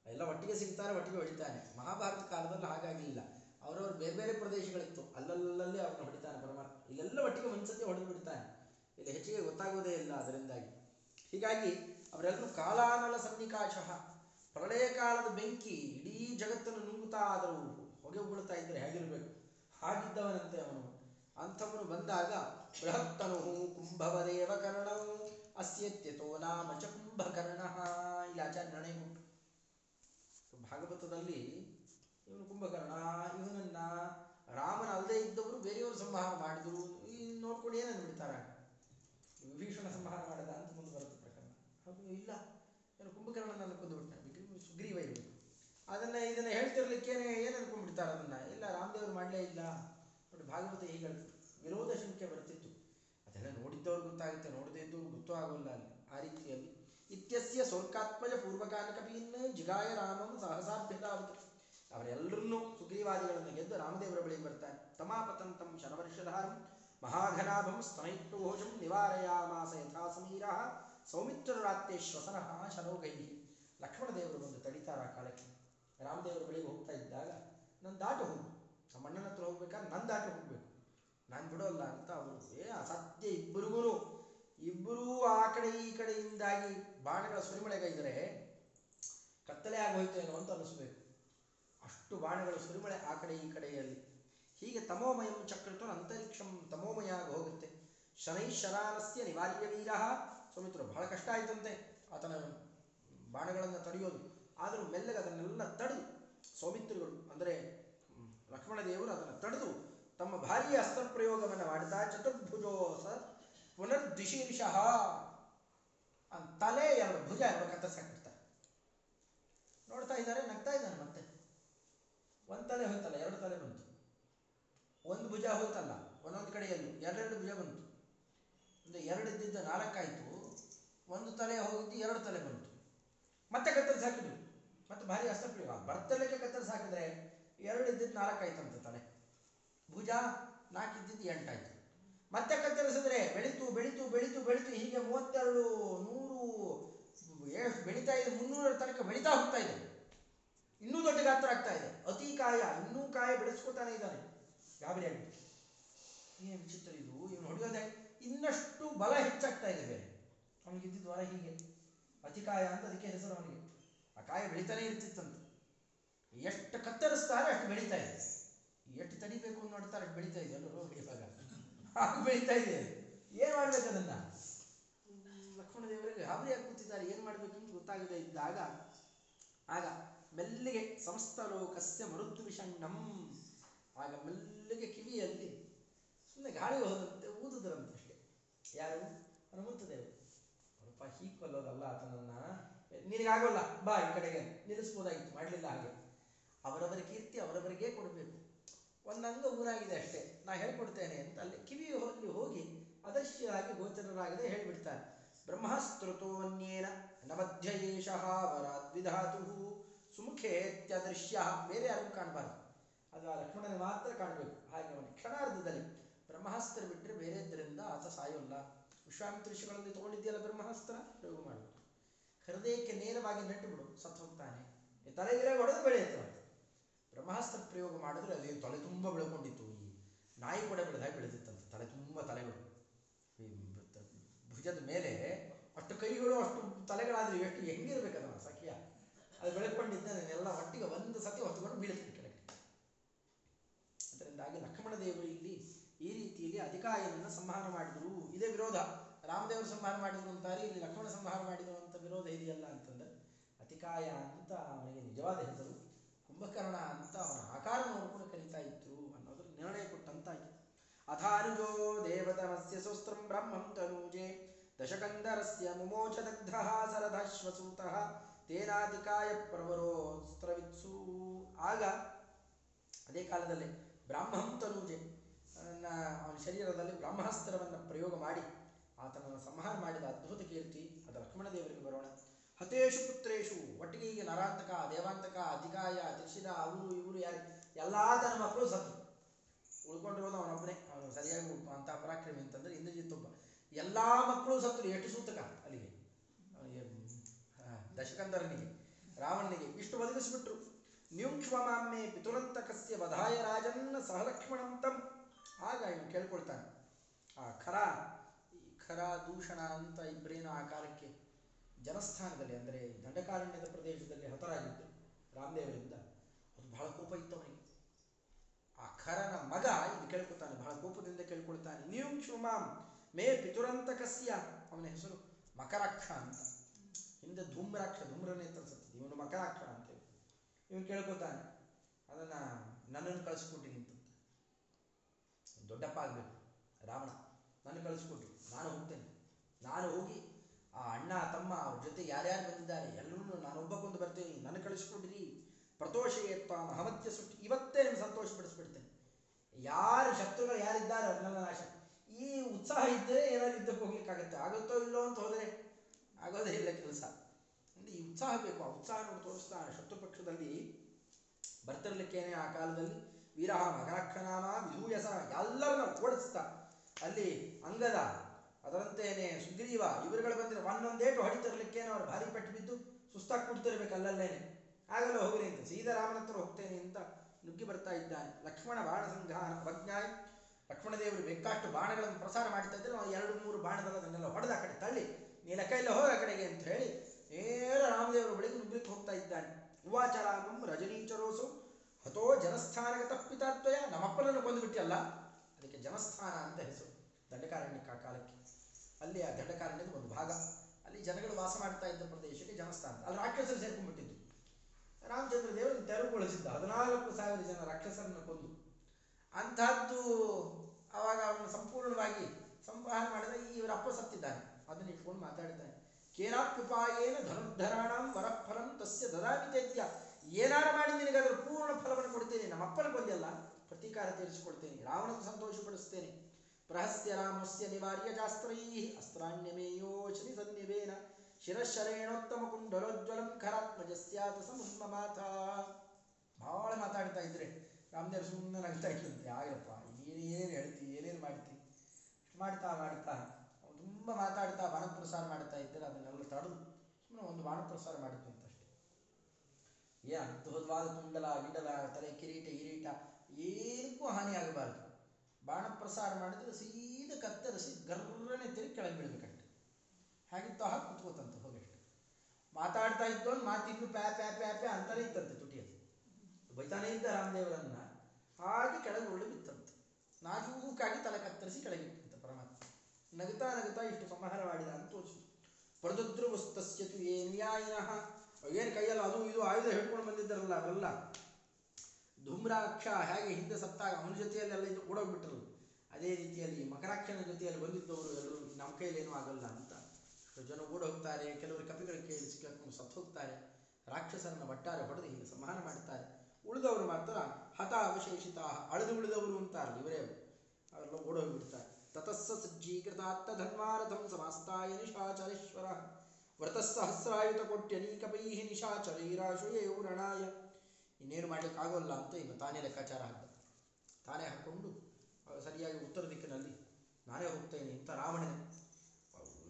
ಎಲ್ಲ ಒಟ್ಟಿಗೆ ಸಿಗ್ತಾರೆ, ಒಟ್ಟಿಗೆ ಹೊಡಿತಾನೆ. ಮಹಾಭಾರತ ಕಾಲದಲ್ಲಿ ಹಾಗಾಗಿಲ್ಲ. ಅವರವ್ರ ಬೇರೆ ಬೇರೆ ಪ್ರದೇಶಗಳಿತ್ತು. ಅಲ್ಲಲ್ಲಲ್ಲಿ ಅವ್ರನ್ನ ಹೊಡಿತಾನೆ ಪರಮಾತ್ಮ. ಇಲ್ಲೆಲ್ಲ ಒಟ್ಟಿಗೆ ಒಂದ್ಸತಿ ಹೊಡೆದು ಬಿಡ್ತಾನೆ ಇಲ್ಲಿ ಹೆಚ್ಚಿಗೆ ಗೊತ್ತಾಗೋದೇ ಇಲ್ಲ ಅದರಿಂದಾಗಿ. ಹೀಗಾಗಿ ಅವರೆಲ್ಲರೂ ಕಾಲಾನಲ ಸನ್ನಿಕಾಶ. ಪ್ರಳಯ ಕಾಲದ ಬೆಂಕಿ ಇಡೀ ಜಗತ್ತನ್ನು ನುಂಗುತ್ತಾ ಆದರೂ ಹೊಗೆ ಉಗುಳ್ತಾ ಇದ್ರೆ ಹೇಗಿರಬೇಕು? ಹಾಗಿದ್ದವನಂತೆ ಅವನು. ಅಂಥವನು ಬಂದಾಗ ಬೃಹತ್ತನು ಕುಂಭವದೇವ ಕರ್ಣವು ಅಸ್ಯತ್ಯತೋ ನಾಮ ಚ ಕುಂಭಕರ್ಣ. ಇಲ್ಲಿ ಆಚಾರ್ಯ ಭಾಗವತದಲ್ಲಿ ಇವನು ಕುಂಭಕರ್ಣ, ಇವನನ್ನ ರಾಮನ ಅಲ್ಲದೆ ಇದ್ದವರು ಬೇರೆಯವರು ಸಂಹಾರ ಮಾಡಿದ್ರು. ಈ ನೋಡ್ಕೊಂಡು ಏನನ್ನು ಬಿಡ್ತಾರ? ವಿಭೀಷಣ ಸಂಹಾರ ಮಾಡಿದ ಅಂತ ಮುಂದೆ ಬರುತ್ತೆ ಪ್ರಕರಣ. ಅದು ಇಲ್ಲ. ಏನು ಕುಂಭಕರ್ಣನನ್ನು ಕೊಂದುಬಿಟ್ಟ ಸುಗ್ರೀವ ಇವನು. ಅದನ್ನ ಇದನ್ನ ಹೇಳ್ತಿರ್ಲಿಕ್ಕೇನೆ ಏನು ಅನ್ಕೊಂಡ್ಬಿಡ್ತಾರೆ ಅದನ್ನ. ಇಲ್ಲ, ರಾಮದೇವರು ಮಾಡಲೇ ಇಲ್ಲ. ಬಟ್ ಭಾಗವತ ಹೀಗೆ ವಿರೋಧ ಶಂಕೆ ಬರ್ತಿತ್ತು. ಅದೆಲ್ಲ ನೋಡಿದ್ದವ್ರು ಗೊತ್ತಾಗುತ್ತೆ. ನೋಡದೇ ಇದ್ದವ್ರು ಗೊತ್ತೂ ಆಗೋಲ್ಲ ಅಲ್ಲಿ. ಆ ರೀತಿಯಲ್ಲಿ. ಇತ್ಯಸ್ಯ ಸ್ವರ್ಗಾತ್ಮಜ ಪೂರ್ವಕಾಲ ಕಪಿಯನ್ನ ಜಿಗಾಯ ರಾಮಂ ಸಹಸಾಭ್ಯತಾವತ. ಅವರೆಲ್ಲರನ್ನೂ ಸುಗ್ರೀವಾದಿಗಳನ್ನು ಗೆದ್ದು ರಾಮದೇವರ ಬಳಿ ಬರ್ತಾರೆ. ತಮಾಪತಂತಂ ಶರವರ್ಷಧಾರಂ ಮಹಾಘನಾಭಂ ಸ್ತನೈತ್ವಘೋಷಂ ನಿವಾರಯಾಮಾಸ ಯಥಾ ಸಮೀರ ಸೌಮಿತ್ರರಾತ್ಯೆ ಶ್ವಸನಃ ಲಕ್ಷ್ಮಣ ಲಕ್ಷ್ಮಣದೇವರು ಬಂದು ತಡಿತಾರ ಆ ಕಾಲಕ್ಕೆ. ರಾಮದೇವರ ಬಳಿಗೆ ಹೋಗ್ತಾ ಇದ್ದಾಗ ನನ್ನ ದಾಟು ಹೋಗು. ನಮ್ಮ ಅಣ್ಣನ ಹತ್ರ ಹೋಗ್ಬೇಕಾದ್ರೆ ನನ್ನ ದಾಟು ಹೋಗ್ಬೇಕು. ನಾನು ಬಿಡೋಲ್ಲ ಅಂತ ಅವರು, ಏ ಅಸಾಧ್ಯ ಇಬ್ಬರಿಗೂ. ಇಬ್ಬರೂ ಆ ಕಡೆ ಈ ಕಡೆಯಿಂದಾಗಿ ಬಾಣಗಳ ಸುರಿಮಳೆಗೈದರೆ ಕತ್ತಲೆ ಆಗೋಯ್ತು ಏನೋ ಅಂತ ಅನಿಸ್ಬೇಕು ಅಷ್ಟು ಬಾಣಗಳು ಸುರಿಮಳೆ ಆ ಕಡೆ ಈ ಕಡೆಯಲ್ಲಿ. ಹೀಗೆ ತಮೋಮಯಂ ಚಕ್ರತು ಅಂತರಿಕ್ಷಂ ತಮೋಮಯ ಆಗಿ ಹೋಗುತ್ತೆ. ಶನೈ ಶರಾನಸ್ಯ ನಿವಾರ್ಯ ವೀರ. ಸೌಮಿತ್ರ, ಬಹಳ ಕಷ್ಟ ಆಯ್ತಂತೆ ಆತನ ಬಾಣಗಳನ್ನು ತಡೆಯೋದು. ಆದರೂ ಮೆಲ್ಲಗೆ ಅದನ್ನೆಲ್ಲ ತಡೆದು ಸೌಮಿತ್ರಿಗಳು, ಅಂದರೆ ಲಕ್ಷ್ಮಣ ಲಕ್ಷ್ಮಣದೇವರು ಅದನ್ನು ತಡೆದು ತಮ್ಮ ಭಾರೀ ಅಸ್ತ್ರ ಪ್ರಯೋಗವನ್ನು ಮಾಡ್ತಾ ಚತುರ್ಭುಜೋ ಸ ಪುನರ್ದಿಶೀರ್ಷಃ ತಲೆ ಎರಡು ಭುಜ ಎರಡು ಕತ್ತರಿಸಾಕ್ಬಿಡ್ತಾರೆ ನೋಡ್ತಾ ಇದ್ದಾರೆ, ನಗ್ತಾ ಇದ್ದಾನೆ ಮತ್ತೆ. ಒಂದು ತಲೆ ಹೋಯ್ತಲ್ಲ, ಎರಡು ತಲೆ ಬಂತು. ಒಂದು ಭುಜ ಹೋಯ್ತಲ್ಲ, ಒಂದೊಂದು ಕಡೆಯಲ್ಲೂ ಎರಡೆರಡು ಭುಜ ಬಂತು. ಅಂದರೆ ಎರಡು ಇದ್ದಿದ್ದ ನಾಲ್ಕಾಯಿತು, ಒಂದು ತಲೆ ಹೋಗಿದ್ದು ಎರಡು ತಲೆ ಬಂತು. ಮತ್ತೆ ಕತ್ತರಿಸಿ ಹಾಕಿದ್ರು. ಮತ್ತೆ ಭಾರಿ ಅಸ್ತಪ್ರಿಯ ಬರ್ತಲೆಗೆ ಕತ್ತರಿಸಿ ಹಾಕಿದ್ರೆ ಎರಡು ಇದ್ದಿದ್ದು ನಾಲ್ಕಾಯ್ತಂತೆ ತಲೆ. ಭುಜ ನಾಲ್ಕಿದ್ದಿದ್ದು ಎಂಟಾಯ್ತು. ಮತ್ತೆ ಕತ್ತರಿಸಿದ್ರೆ ಬೆಳೀತು ಬೆಳೀತು ಬೆಳೀತು ಬೆಳೀತು, ಹೀಗೆ ಮೂವತ್ತೆರಡು, ನೂರು ಎಷ್ಟು ಬೆಳೀತಾ ಇದೆ ಮುನ್ನೂರ ತನಕ ಬೆಳೀತಾ ಹೋಗ್ತಾ ಇದೆ. ಇನ್ನೂ ದೊಡ್ಡ ಗಾತ್ರ ಆಗ್ತಾ ಇದೆ. ಅತಿ ಕಾಯ, ಇನ್ನೂ ಕಾಯ ಬೆಳೆಸ್ಕೊತಾನೆ ಇದ್ದಾನೆ. ಗಾಬರಿಯಾಗಿ ಏನು ವಿಚಿತ್ರ ಇದು, ಇವನು ಹೊಡೆಯೋದೆ. ಇನ್ನಷ್ಟು ಬಲ ಹೆಚ್ಚಾಗ್ತಾ ಇದೆ ಬೇರೆ. ಅವನಿಗೆ ವರ ಹೀಗೆ. ಅತಿಕಾಯ ಅಂತ ಅದಕ್ಕೆ ಹೆಸರು ಅವನಿಗೆ. ಆ ಕಾಯ ಬೆಳೀತಾನೆ ಇರ್ತಿತ್ತಂತೆ. ಎಷ್ಟು ಕತ್ತರಿಸ್ತಾರೆ ಅಷ್ಟು ಬೆಳೀತಾ ಇದೆ. ಎಷ್ಟು ತಡಿಬೇಕು ನೋಡ್ತಾರೆ ಅಷ್ಟು ಬೆಳೀತಾ ಇದೆ. ಎಲ್ಲರೂ ಇವಾಗ ಹಾಗೆ ಬೆಳೀತಾ ಇದೆ ಏನು ಮಾಡ್ಬೇಕು ಅದನ್ನ? ಲಕ್ಷ್ಮಣ ದೇವರಿಗೆ ಗಾಬರಿಯಾಗಿ ಕೂತಿದ್ದಾರೆ. ಏನು ಅಂತ ಗೊತ್ತಾಗದೆ ಇದ್ದಾಗ, ಆಗ ಮೆಲ್ಲಿಗೆ ಸಮಸ್ತ ಲೋಕಸ್ಯ ಮರುದ್ದು ವಿಷಣ್ಣಂ ಆಗ ಮೆಲ್ಲಿಗೆ ಕಿವಿಯಲ್ಲಿ ಸುಮ್ಮನೆ ಗಾಳಿ ಹೋದಂತೆ ಊದುದ್ರಂತೆ ಅಷ್ಟೇ. ಯಾರು? ಹನುಮಂತ ದೇವರು. ಸ್ವಲ್ಪ ಹೀಗೆ ಕೊಲ್ಲೋದಲ್ಲ ಆತನನ್ನ. ನಿನಗಾಗೋಲ್ಲ, ಬಾ ಈ ಕಡೆಗೆ. ನಿಲ್ಲಿಸ್ಬೋದಾಗಿತ್ತು, ಮಾಡಲಿಲ್ಲ ಹಾಗೆ. ಅವರವರ ಕೀರ್ತಿ ಅವರವರಿಗೆ ಕೊಡಬೇಕು. ಒಂದಂಗ ಊರಾಗಿದೆ ಅಷ್ಟೇ. ನಾ ಹೇಳ್ಕೊಡ್ತೇನೆ ಅಂತ ಅಲ್ಲಿ ಕಿವಿ ಅಲ್ಲಿ ಹೋಗಿ ಅದರ್ಶ್ಯರಾಗಿ ಗೋಚರರಾಗದೆ ಹೇಳಿಬಿಡ್ತಾರೆ ಬ್ರಹ್ಮಸ್ತೃತೋನ್ಯೇನ ನಮಧ್ಯ ಏಷಃ ವರಾದ್ವಿಧಾತು ಸುಮುಖೇತ್ಯದೃಶ್ಯ ಬೇರೆ ಯಾರಿಗೂ ಕಾಣಬಾರ್ದು. ಅದು ಆ ಲಕ್ಷ್ಮಣನಿಗೆ ಮಾತ್ರ ಕಾಣಬೇಕು. ಹಾಗೆ ಅವನು ಕ್ಷಣಾರ್ಧದಲ್ಲಿ ಬ್ರಹ್ಮಾಸ್ತ್ರ ಬಿಟ್ಟರೆ ಬೇರೆದ್ದರಿಂದ ಆತ ಸಾಯೋಲ್ಲ. ವಿಶ್ವಾಮಿತ್ರ ಋಷಿಗಳಲ್ಲಿ ತಗೊಂಡಿದ್ದೀಯಲ್ಲ ಬ್ರಹ್ಮಾಸ್ತ್ರ? ಪ್ರಯೋಗ ಮಾಡಬೇಕು ಹೃದಯಕ್ಕೆ ನೇರವಾಗಿ ನೆಟ್ಟು ಬಿಡು. ಸತ್ತು ಹೋಗ್ತಾನೆ. ಈ ತಲೆಗಿರ ಹೊಡೆದು ಬೆಳೆಯುತ್ತೆ. ಬ್ರಹ್ಮಾಸ್ತ್ರ ಪ್ರಯೋಗ ಮಾಡಿದ್ರೆ ಅಲ್ಲಿ ತಲೆ ತುಂಬ ಬೆಳ್ಕೊಂಡಿತ್ತು. ಈ ನಾಯಿ ಕೂಡ ಬೆಳೆದಾಗ ಬೆಳೆದಿತ್ತಂತೆ? ತಲೆ ತುಂಬ ತಲೆಗಳು. ಭುಜದ ಮೇಲೆ ಅಷ್ಟು ಕೈಗಳು, ಅಷ್ಟು ತಲೆಗಳಾದ್ರೆ ಎಷ್ಟು ಹೆಂಗಿರ್ಬೇಕದ ಸಖ್ಯ? ಅದು ಬೆಳ್ಕೊಂಡಿದ್ದೆ ಎಲ್ಲ ಒಟ್ಟಿಗೆ ಒಂದು ಸತಿ ಹೊತ್ತುಕೊಂಡು ಬೀಳುತ್ತೆ ಕೆಳಗೆ. ಅದರಿಂದಾಗಿ ಲಕ್ಷ್ಮಣ ದೇವರು ಇಲ್ಲಿ ಈ ರೀತಿಯಲ್ಲಿ ಅಧಿಕಾಯನನ್ನು ಸಂಹಾರ ಮಾಡಿದರು. ಇದೇ ವಿರೋಧ. ರಾಮದೇವರು ಸಂಹಾರ ಮಾಡಿದ್ರು ಅಂತಾರೆ, ಇಲ್ಲಿ ಲಕ್ಷ್ಮಣ ಸಂಹಾರ ಮಾಡಿದ್ರು ಅಂತ ವಿರೋಧ ಇದೆಯಲ್ಲ ಅಂತಂದ್ರೆ ಅತಿಕಾಯ ಅಂತ ಅವನಿಗೆ ನಿಜವಾದ ಹೆಸರು. ಕುಂಭಕರ್ಣ ಅಂತ ಅವನ ಆಕಾರ ನೋಡ್ಕೊಂಡು ಕರೀತಾ ಇದ್ರು ಅನ್ನೋದ್ರ ನಿರ್ಣಯ ಕೊಟ್ಟಂತಾಗಿ ಅಥಾನುಜೋ ದೇವತನಸ್ಯ ಸುಸ್ತ್ರಂ ಬ್ರಹ್ಮಂ ತನೂಜೆ ದಶಕಂದರಸ್ಯ ಮುಮೋಚ ದಗ್ಧ ಸರಧಾಶ್ವಸೂತಃ ತೇನಾತಿಕಾಯ ಪ್ರವರೋಸ್ತ್ರವಿತ್ಸು ಆಗ ಅದೇ ಕಾಲದಲ್ಲಿ ಬ್ರಾಹ್ಮಂ ತನೂಜೆ ಅವನ ಶರೀರದಲ್ಲಿ ಬ್ರಹ್ಮಾಸ್ತ್ರವನ್ನು ಪ್ರಯೋಗ ಮಾಡಿ ಆತನನ್ನು ಸಂಹಾರ ಮಾಡಿದ ಅದ್ಭುತ ಕೀರ್ತಿ, ಅದು ಲಕ್ಷ್ಮಣ ದೇವರಿಗೆ ಬರೋಣ. ಹತೇಶು ಪುತ್ರೇಶು, ಒಟ್ಟಿಗೆ ಈಗ ನರಾಂತಕ, ದೇವಾಂತಕ, ಅಧಿಕಾಯ ದಕ್ಷಿಣ ಅವರು ಇವರು ಯಾರು, ಎಲ್ಲಾ ತನ್ನ ಮಕ್ಕಳು ಸತ್ತು. ಉಳ್ಕೊಂಡಿರೋದು ಅವನೊಬ್ಬನೇ, ಅವನು ಸರಿಯಾಗಿ ಅಂತ ಪರಾಕ್ರಮಿ ಅಂತಂದ್ರೆ ಇಂದ್ರಜಿತ್ ಒಬ್ಬ. ಎಲ್ಲ ಮಕ್ಕಳು ಸತ್ತು, ಎಷ್ಟು ಸೂತಕ ಅಲ್ಲಿಗೆ? ದಶಕಂಧರನಿಗೆ ರಾವಣನಿಗೆ, ಇಷ್ಟು ಒದಗಿಸ್ಬಿಟ್ರು ನ್ಯೂಕ್ಷ್ವಮಾಮ್ಯೆ ಪಿತುರಂತಕಸ್ಯ ವಧಾಯ ರಾಜನ್ನ ಸಹಲಕ್ಷ್ಮಣಂತಂ ಆಗ ಇವನು ಕೇಳ್ಕೊಳ್ತಾನೆ, ಆ ಖರ ಖರ ದೂಷಣ ಅಂತ ಇಬ್ಬರೇನು ಆ ಕಾಲಕ್ಕೆ ಜನಸ್ಥಾನದಲ್ಲಿ, ಅಂದರೆ ದಂಡಕಾರಣ್ಯದ ಪ್ರದೇಶದಲ್ಲಿ ಹತರಾಗಿದ್ದು ರಾಮದೇವರಿಂದ, ಅದು ಬಹಳ ಕೋಪ ಇತ್ತು ಅವನಿಗೆ. ಆ ಖರನ ಮಗ ಇದು ಕೇಳ್ಕೊತಾನೆ ಬಹಳ ಕೋಪದಿಂದ ಕೇಳ್ಕೊಳ್ತಾನೆ. ನೀವು ಕ್ಷುಮಾಂ, ಮೇ ಪಿತುರಂತಕಸ್ಯ ಅವನ ಹೆಸರು ಮಕರಾಕ್ಷ ಅಂತ. ಹಿಂದೆ ಧೂಮ್ರಾಕ್ಷ, ಧೂಮ್ರನೇ ತರಿಸುತ್ತದೆ ಇವನು ಮಕರಾಕ್ಷ ಅಂತೇಳಿ ಇವನು ಕೇಳ್ಕೊತಾನೆ ಅದನ್ನ ನನ್ನನ್ನು ಕಳಿಸ್ಕೊಟ್ಟಿ ಅಂತ. ದೊಡ್ಡಪ್ಪ ಆಗಬೇಕು, ರಾವಣ ನನ್ನ ಕಳಿಸ್ಕೊಟ್ರು ನಾನು ಹೋಗ್ತೇನೆ. ನಾನು ಹೋಗಿ ಆ ಅಣ್ಣ, ತಮ್ಮ, ಅವ್ರ ಜೊತೆ ಯಾರ್ಯಾರು ಬಂದಿದ್ದಾರೆ ಎಲ್ಲರೂ ನಾನು ಒಬ್ಬಕ್ಕೊಂದು ಬರ್ತೇನೆ, ನನ್ನ ಕಳಿಸ್ಕೊಡ್ರಿ. ಪ್ರತೋಷಯತ್ವ, ಮಹಮತ್ಯ ಸುಟ್ಟಿ ಇವತ್ತೇ ನಿಮ್ಗೆ ಸಂತೋಷ ಪಡಿಸ್ಬಿಡ್ತೇನೆ. ಯಾರು ಶತ್ರುಗಳು ಯಾರಿದ್ದಾರೆ ಅವ್ರನ್ನೆಲ್ಲ ನಾಶ. ಈ ಉತ್ಸಾಹ ಇದ್ದರೆ ಏನಾದ್ರು ಯುದ್ಧಕ್ಕೆ ಹೋಗ್ಲಿಕ್ಕಾಗತ್ತೆ. ಆಗುತ್ತೋ ಇಲ್ಲೋ ಅಂತ ಹೋದರೆ ಆಗೋದೇ ಇಲ್ಲ ಕೆಲಸ. ಅಂದ್ರೆ ಈ ಉತ್ಸಾಹ ಬೇಕು. ಆ ಉತ್ಸಾಹ ನೋಡಿ ತೋರಿಸ್ತಾ ಶತ್ರು ಪಕ್ಷದಲ್ಲಿ ಬರ್ತಿರ್ಲಿಕ್ಕೇನೆ ಆ ಕಾಲದಲ್ಲಿ. ವೀರಹ, ಮಗರಾಕ್ಷನಾಮ ವಿಧೂಯಸ ಎಲ್ಲರನ್ನ ಓಡಿಸ್ತಾ ಅಲ್ಲಿ ಅಂಗದ ಅದರಂತೆಯೇ ಸುಗ್ರೀವ ಇವರುಗಳು ಬಂದರೆ ಒಂದೊಂದೇಟು ಹೊಡಿ ತರಲಿಕ್ಕೇನು ಅವರು ಭಾರಿ ಪಟ್ಟು ಬಿದ್ದು ಸುಸ್ತಾಗಿ ಕೂಡ್ತಿರ್ಬೇಕು ಅಲ್ಲಲ್ಲೇನೆ. ಆಗಲ್ಲ ಹೋಗಲಿ ಅಂತ ಸೀತಾರಾಮನ ಹತ್ರ ಹೋಗ್ತೇನೆ ಅಂತ ನುಗ್ಗಿ ಬರ್ತಾ ಇದ್ದಾನೆ. ಲಕ್ಷ್ಮಣ ಬಾಣ ಸಂಘಾನ ಲಕ್ಷ್ಮಣ ದೇವರು ಬೇಕಾಷ್ಟು ಬಾಣಗಳನ್ನು ಪ್ರಸಾರ ಮಾಡ್ತಾ ಇದ್ದರೆ ಎರಡು ಮೂರು ಬಾಣದಲ್ಲ ಅದನ್ನೆಲ್ಲ ಹೊಡೆದ ಕಡೆ ತಳ್ಳಿ ನೀಲ ಕೈಲ ಹೋಗ ಆ ಕಡೆಗೆ ಅಂತ ಹೇಳಿ ನೇರ ರಾಮದೇವರು ಬಳಿಗೆ ನುಗ್ಲಿಕ್ಕೆ ಹೋಗ್ತಾ ಇದ್ದಾನೆ. ಉವಾಚ ರಾಮಂ ರಜನೀಚರೋಸು. ಹತೋ ಜನಸ್ಥಾನಗತ ಪಿತಾತ್ವಯ ನಮ್ಮಪ್ಪನನ್ನು ಕೊಂದುಬಿಟ್ಟಿಯಲ್ಲ, ಅದಕ್ಕೆ ಜನಸ್ಥಾನ ಅಂತ ಹೆಸರು. ದಂಡಕಾರಣ್ಯಕ್ಕೆ ಆ ಕಾಲಕ್ಕೆ. ಅಲ್ಲಿ ಆ ದಂಡಕಾರಣ್ಯದ ಒಂದು ಭಾಗ. ಅಲ್ಲಿ ಜನಗಳು ವಾಸ ಮಾಡ್ತಾ ಇದ್ದ ಪ್ರದೇಶಕ್ಕೆ ಜನಸ್ಥಾನ. ಅಲ್ಲಿ ರಾಕ್ಷಸರು ಸೇರ್ಕೊಂಡ್ಬಿಟ್ಟಿದ್ದು ರಾಮಚಂದ್ರ ದೇವರನ್ನು ತೆರವುಗೊಳಿಸಿದ್ದ. ಹದಿನಾಲ್ಕು ಸಾವಿರ ಜನ ರಾಕ್ಷಸರನ್ನು ಕೊಂದು. ಅಂತಹದ್ದು ಅವಾಗ ಅವನು ಸಂಪೂರ್ಣವಾಗಿ ಸಂಹಾರ ಮಾಡಿದ ಇವರ ಅಪ್ಪ ಸತ್ತಿದ್ದಾನೆ ಅದನ್ನ ಇಟ್ಕೊಂಡು ಮಾತಾಡಿದ್ದಾನೆ. ಕೇನಾಪ್ಯುಪಾಯೇನ ಧನುರ್ಧರಾಣಂ ವರಫಲಂ ತಸ್ಯ ದದಾಮಿ ಏನಾರು ಮಾಡಿ ನಿನಗೆ ಪೂರ್ಣ ಫಲವನ್ನು ಕೊಡ್ತೇನೆ. ನಮ್ಮ ಅಪ್ಪನ ಕೊಂದೆಲ್ಲ ಪ್ರತೀಕಾರ ತೀರಿಸಿಕೊಡ್ತೇನೆ ರಾವಣನ ಸಂತೋಷಪಡಿಸ್ತೇನೆ. ಪ್ರಹಸ್ಯ ರಾಮಸ್ಯ ನಿವಾರ್ಯ ಜಾಸ್ತ್ರೈ ಅಸ್ತ್ರಾಣ್ಯಮೇಯೋಚನಿ ಸನ್ನಿವೇನ ಶಿರಶರೇಣೋತ್ತಮ ಕುಂಡಲೋಜ್ವಲಂ ಖರಾತ್ಮಜಸ್ಯಾತ ಸಮುನ್ಮಮಾಥ ಭಾಳ ಮಾತಾಡ್ತಾ ಇದ್ರೆ ರಾಮದೇವ್ ಸುಮ್ಮನೆ ನಗ್ತಾ ಇದ್ದಂತೆ ಆಗಲಪ್ಪ ಏನೇನು ಹೇಳ್ತಿ, ಏನೇನು ಮಾಡ್ತಿ? ಮಾಡ್ತಾ ಮಾಡ್ತಾ ತುಂಬ ಮಾತಾಡ್ತಾ ಬಾಣಪ್ರಸಾರ ಮಾಡ್ತಾ ಇದ್ದರೆ ಅದನ್ನೆಲ್ಲ ತಡೆದು ಸುಮ್ಮನೆ ಒಂದು ಬಾಣಪ್ರಸಾರ ಮಾಡಿತು ಅಂತ ಅಷ್ಟೇ. ಏ ಅದ್ಭುತವಾದ ಕುಂಡಲ, ಗಿಡಲ, ತಲೆ ಕಿರೀಟ ಕಿರೀಟ ಏನಕ್ಕೂ ಹಾನಿ ಆಗಬಾರದು ಬಾಣಪ್ರಸಾರ ಮಾಡಿದ್ರೆ ಸೀದ ಕತ್ತರಿಸಿ ಗರ್ರನೆ ತಿರುಗಿ ಕೆಳಗೆ ಬೀಳ್ಬೇಕಂತೆ. ಹಾಗೆ ತಹ ಕುತ್ಕೋತಂತೆ ಹೋಗಷ್ಟು. ಮಾತಾಡ್ತಾ ಇದ್ದವನು ಮಾತಿನ್ನು ಪ್ಯಾ ಪ್ಯಾ ಪ್ಯಾ ಪ್ಯಾ ಅಂತಾನೆ ಇತ್ತಂತೆ ತುಟಿಯಲ್ಲಿ. ಬೈತಾನೇ ಇದ್ದ ರಾಮದೇವರನ್ನ ಹಾಗೆ ಕೆಳಗೆ ಒಳ್ಳೆ ಬಿತ್ತಂತೆ. ನಾಜೂಕಾಗಿ ತಲೆ ಕತ್ತರಿಸಿ ಕೆಳಗೆ ಇಟ್ಟಂತೆ ಪರಮಾತ್ಮ. ನಗುತ್ತಾ ನಗುತ್ತಾ ಇಷ್ಟು ಸಂಹಾರ ಮಾಡಿದ ಅಂತ ತೋರಿಸಿತು ಪ್ರದುದ್ರವಸ್ತಸ್ಯತು ಏನ್ಯಾಯಿನಃ ನ್ಯಾಯಿನಃ? ಏನು ಕೈಯಲ್ಲ? ಅದು ಇದು ಆಯುಧ ಹಿಡ್ಕೊಂಡು ಬಂದಿದ್ದಾರಲ್ಲ, ಅವರೆಲ್ಲ. ಧೂಮ್ರಾಕ್ಷ ಹೇಗೆ ಹಿಂದೆ ಸತ್ತಾಗ ಅವನ ಜೊತೆಯಲ್ಲಿ ಎಲ್ಲ ಇದು ಓಡೋಗ್ಬಿಟ್ರು. ಅದೇ ರೀತಿಯಲ್ಲಿ ಮಕರಾಕ್ಷನ ಜೊತೆಯಲ್ಲಿ ಬಂದಿದ್ದವರು ಎಲ್ಲರೂ ನಮ್ಮ ಕೈಲೇನೂ ಆಗಲ್ಲ ಅಂತ. ಜನ ಓಡೋಗ್ತಾರೆ, ಕೆಲವರು ಕಪಿಗಳ ಕೈಯಲ್ಲಿ ಸಿಕ್ಕಾಕೊಂಡು ಸತ್ತು ಹೋಗ್ತಾರೆ. ರಾಕ್ಷಸರನ್ನು ಒಟ್ಟಾರೆ ಹೊಡೆದು ಹಿಂದೆ ಸಂಹಾರ ಮಾಡ್ತಾರೆ. ಉಳಿದವರು ಮಾತ್ರ ಹತ ಅವಶೇಷಿತ, ಅಳೆದು ಉಳಿದವರು ಅಂತಾರಲ್ಲ ಇವರೇ ಅವರು. ಅವರೆಲ್ಲ ಓಡೋಗ್ಬಿಡ್ತಾರೆ. ತತಸ್ಸ ಸಜ್ಜೀಕೃತಾತ್ತ ಧನ್ವಾರಥಂ ಸಮಾಸ್ತಾಯ ನಿಶಾಚರೇಶ್ವರ. ವ್ರತಸಹಸ್ರಾಯುತ ಕೊಟ್ಯನೀಕಪೈ ನಿಶಾಚರೈರಾಶುಯೋ ರಣಾಯ ಇನ್ನೇನು ಮಾಡ್ಲಿಕ್ಕೆ ಆಗೋಲ್ಲ ಅಂತ ಇನ್ನು ತಾನೇ ಲೆಕ್ಕಾಚಾರ ಹಾಕಿದ ತಾನೇ ಹಾಕ್ಕೊಂಡು ಸರಿಯಾಗಿ ಉತ್ತರ ದಿಕ್ಕಿನಲ್ಲಿ ನಾನೇ ಹೋಗ್ತೇನೆ ಅಂತ ರಾವಣನೇ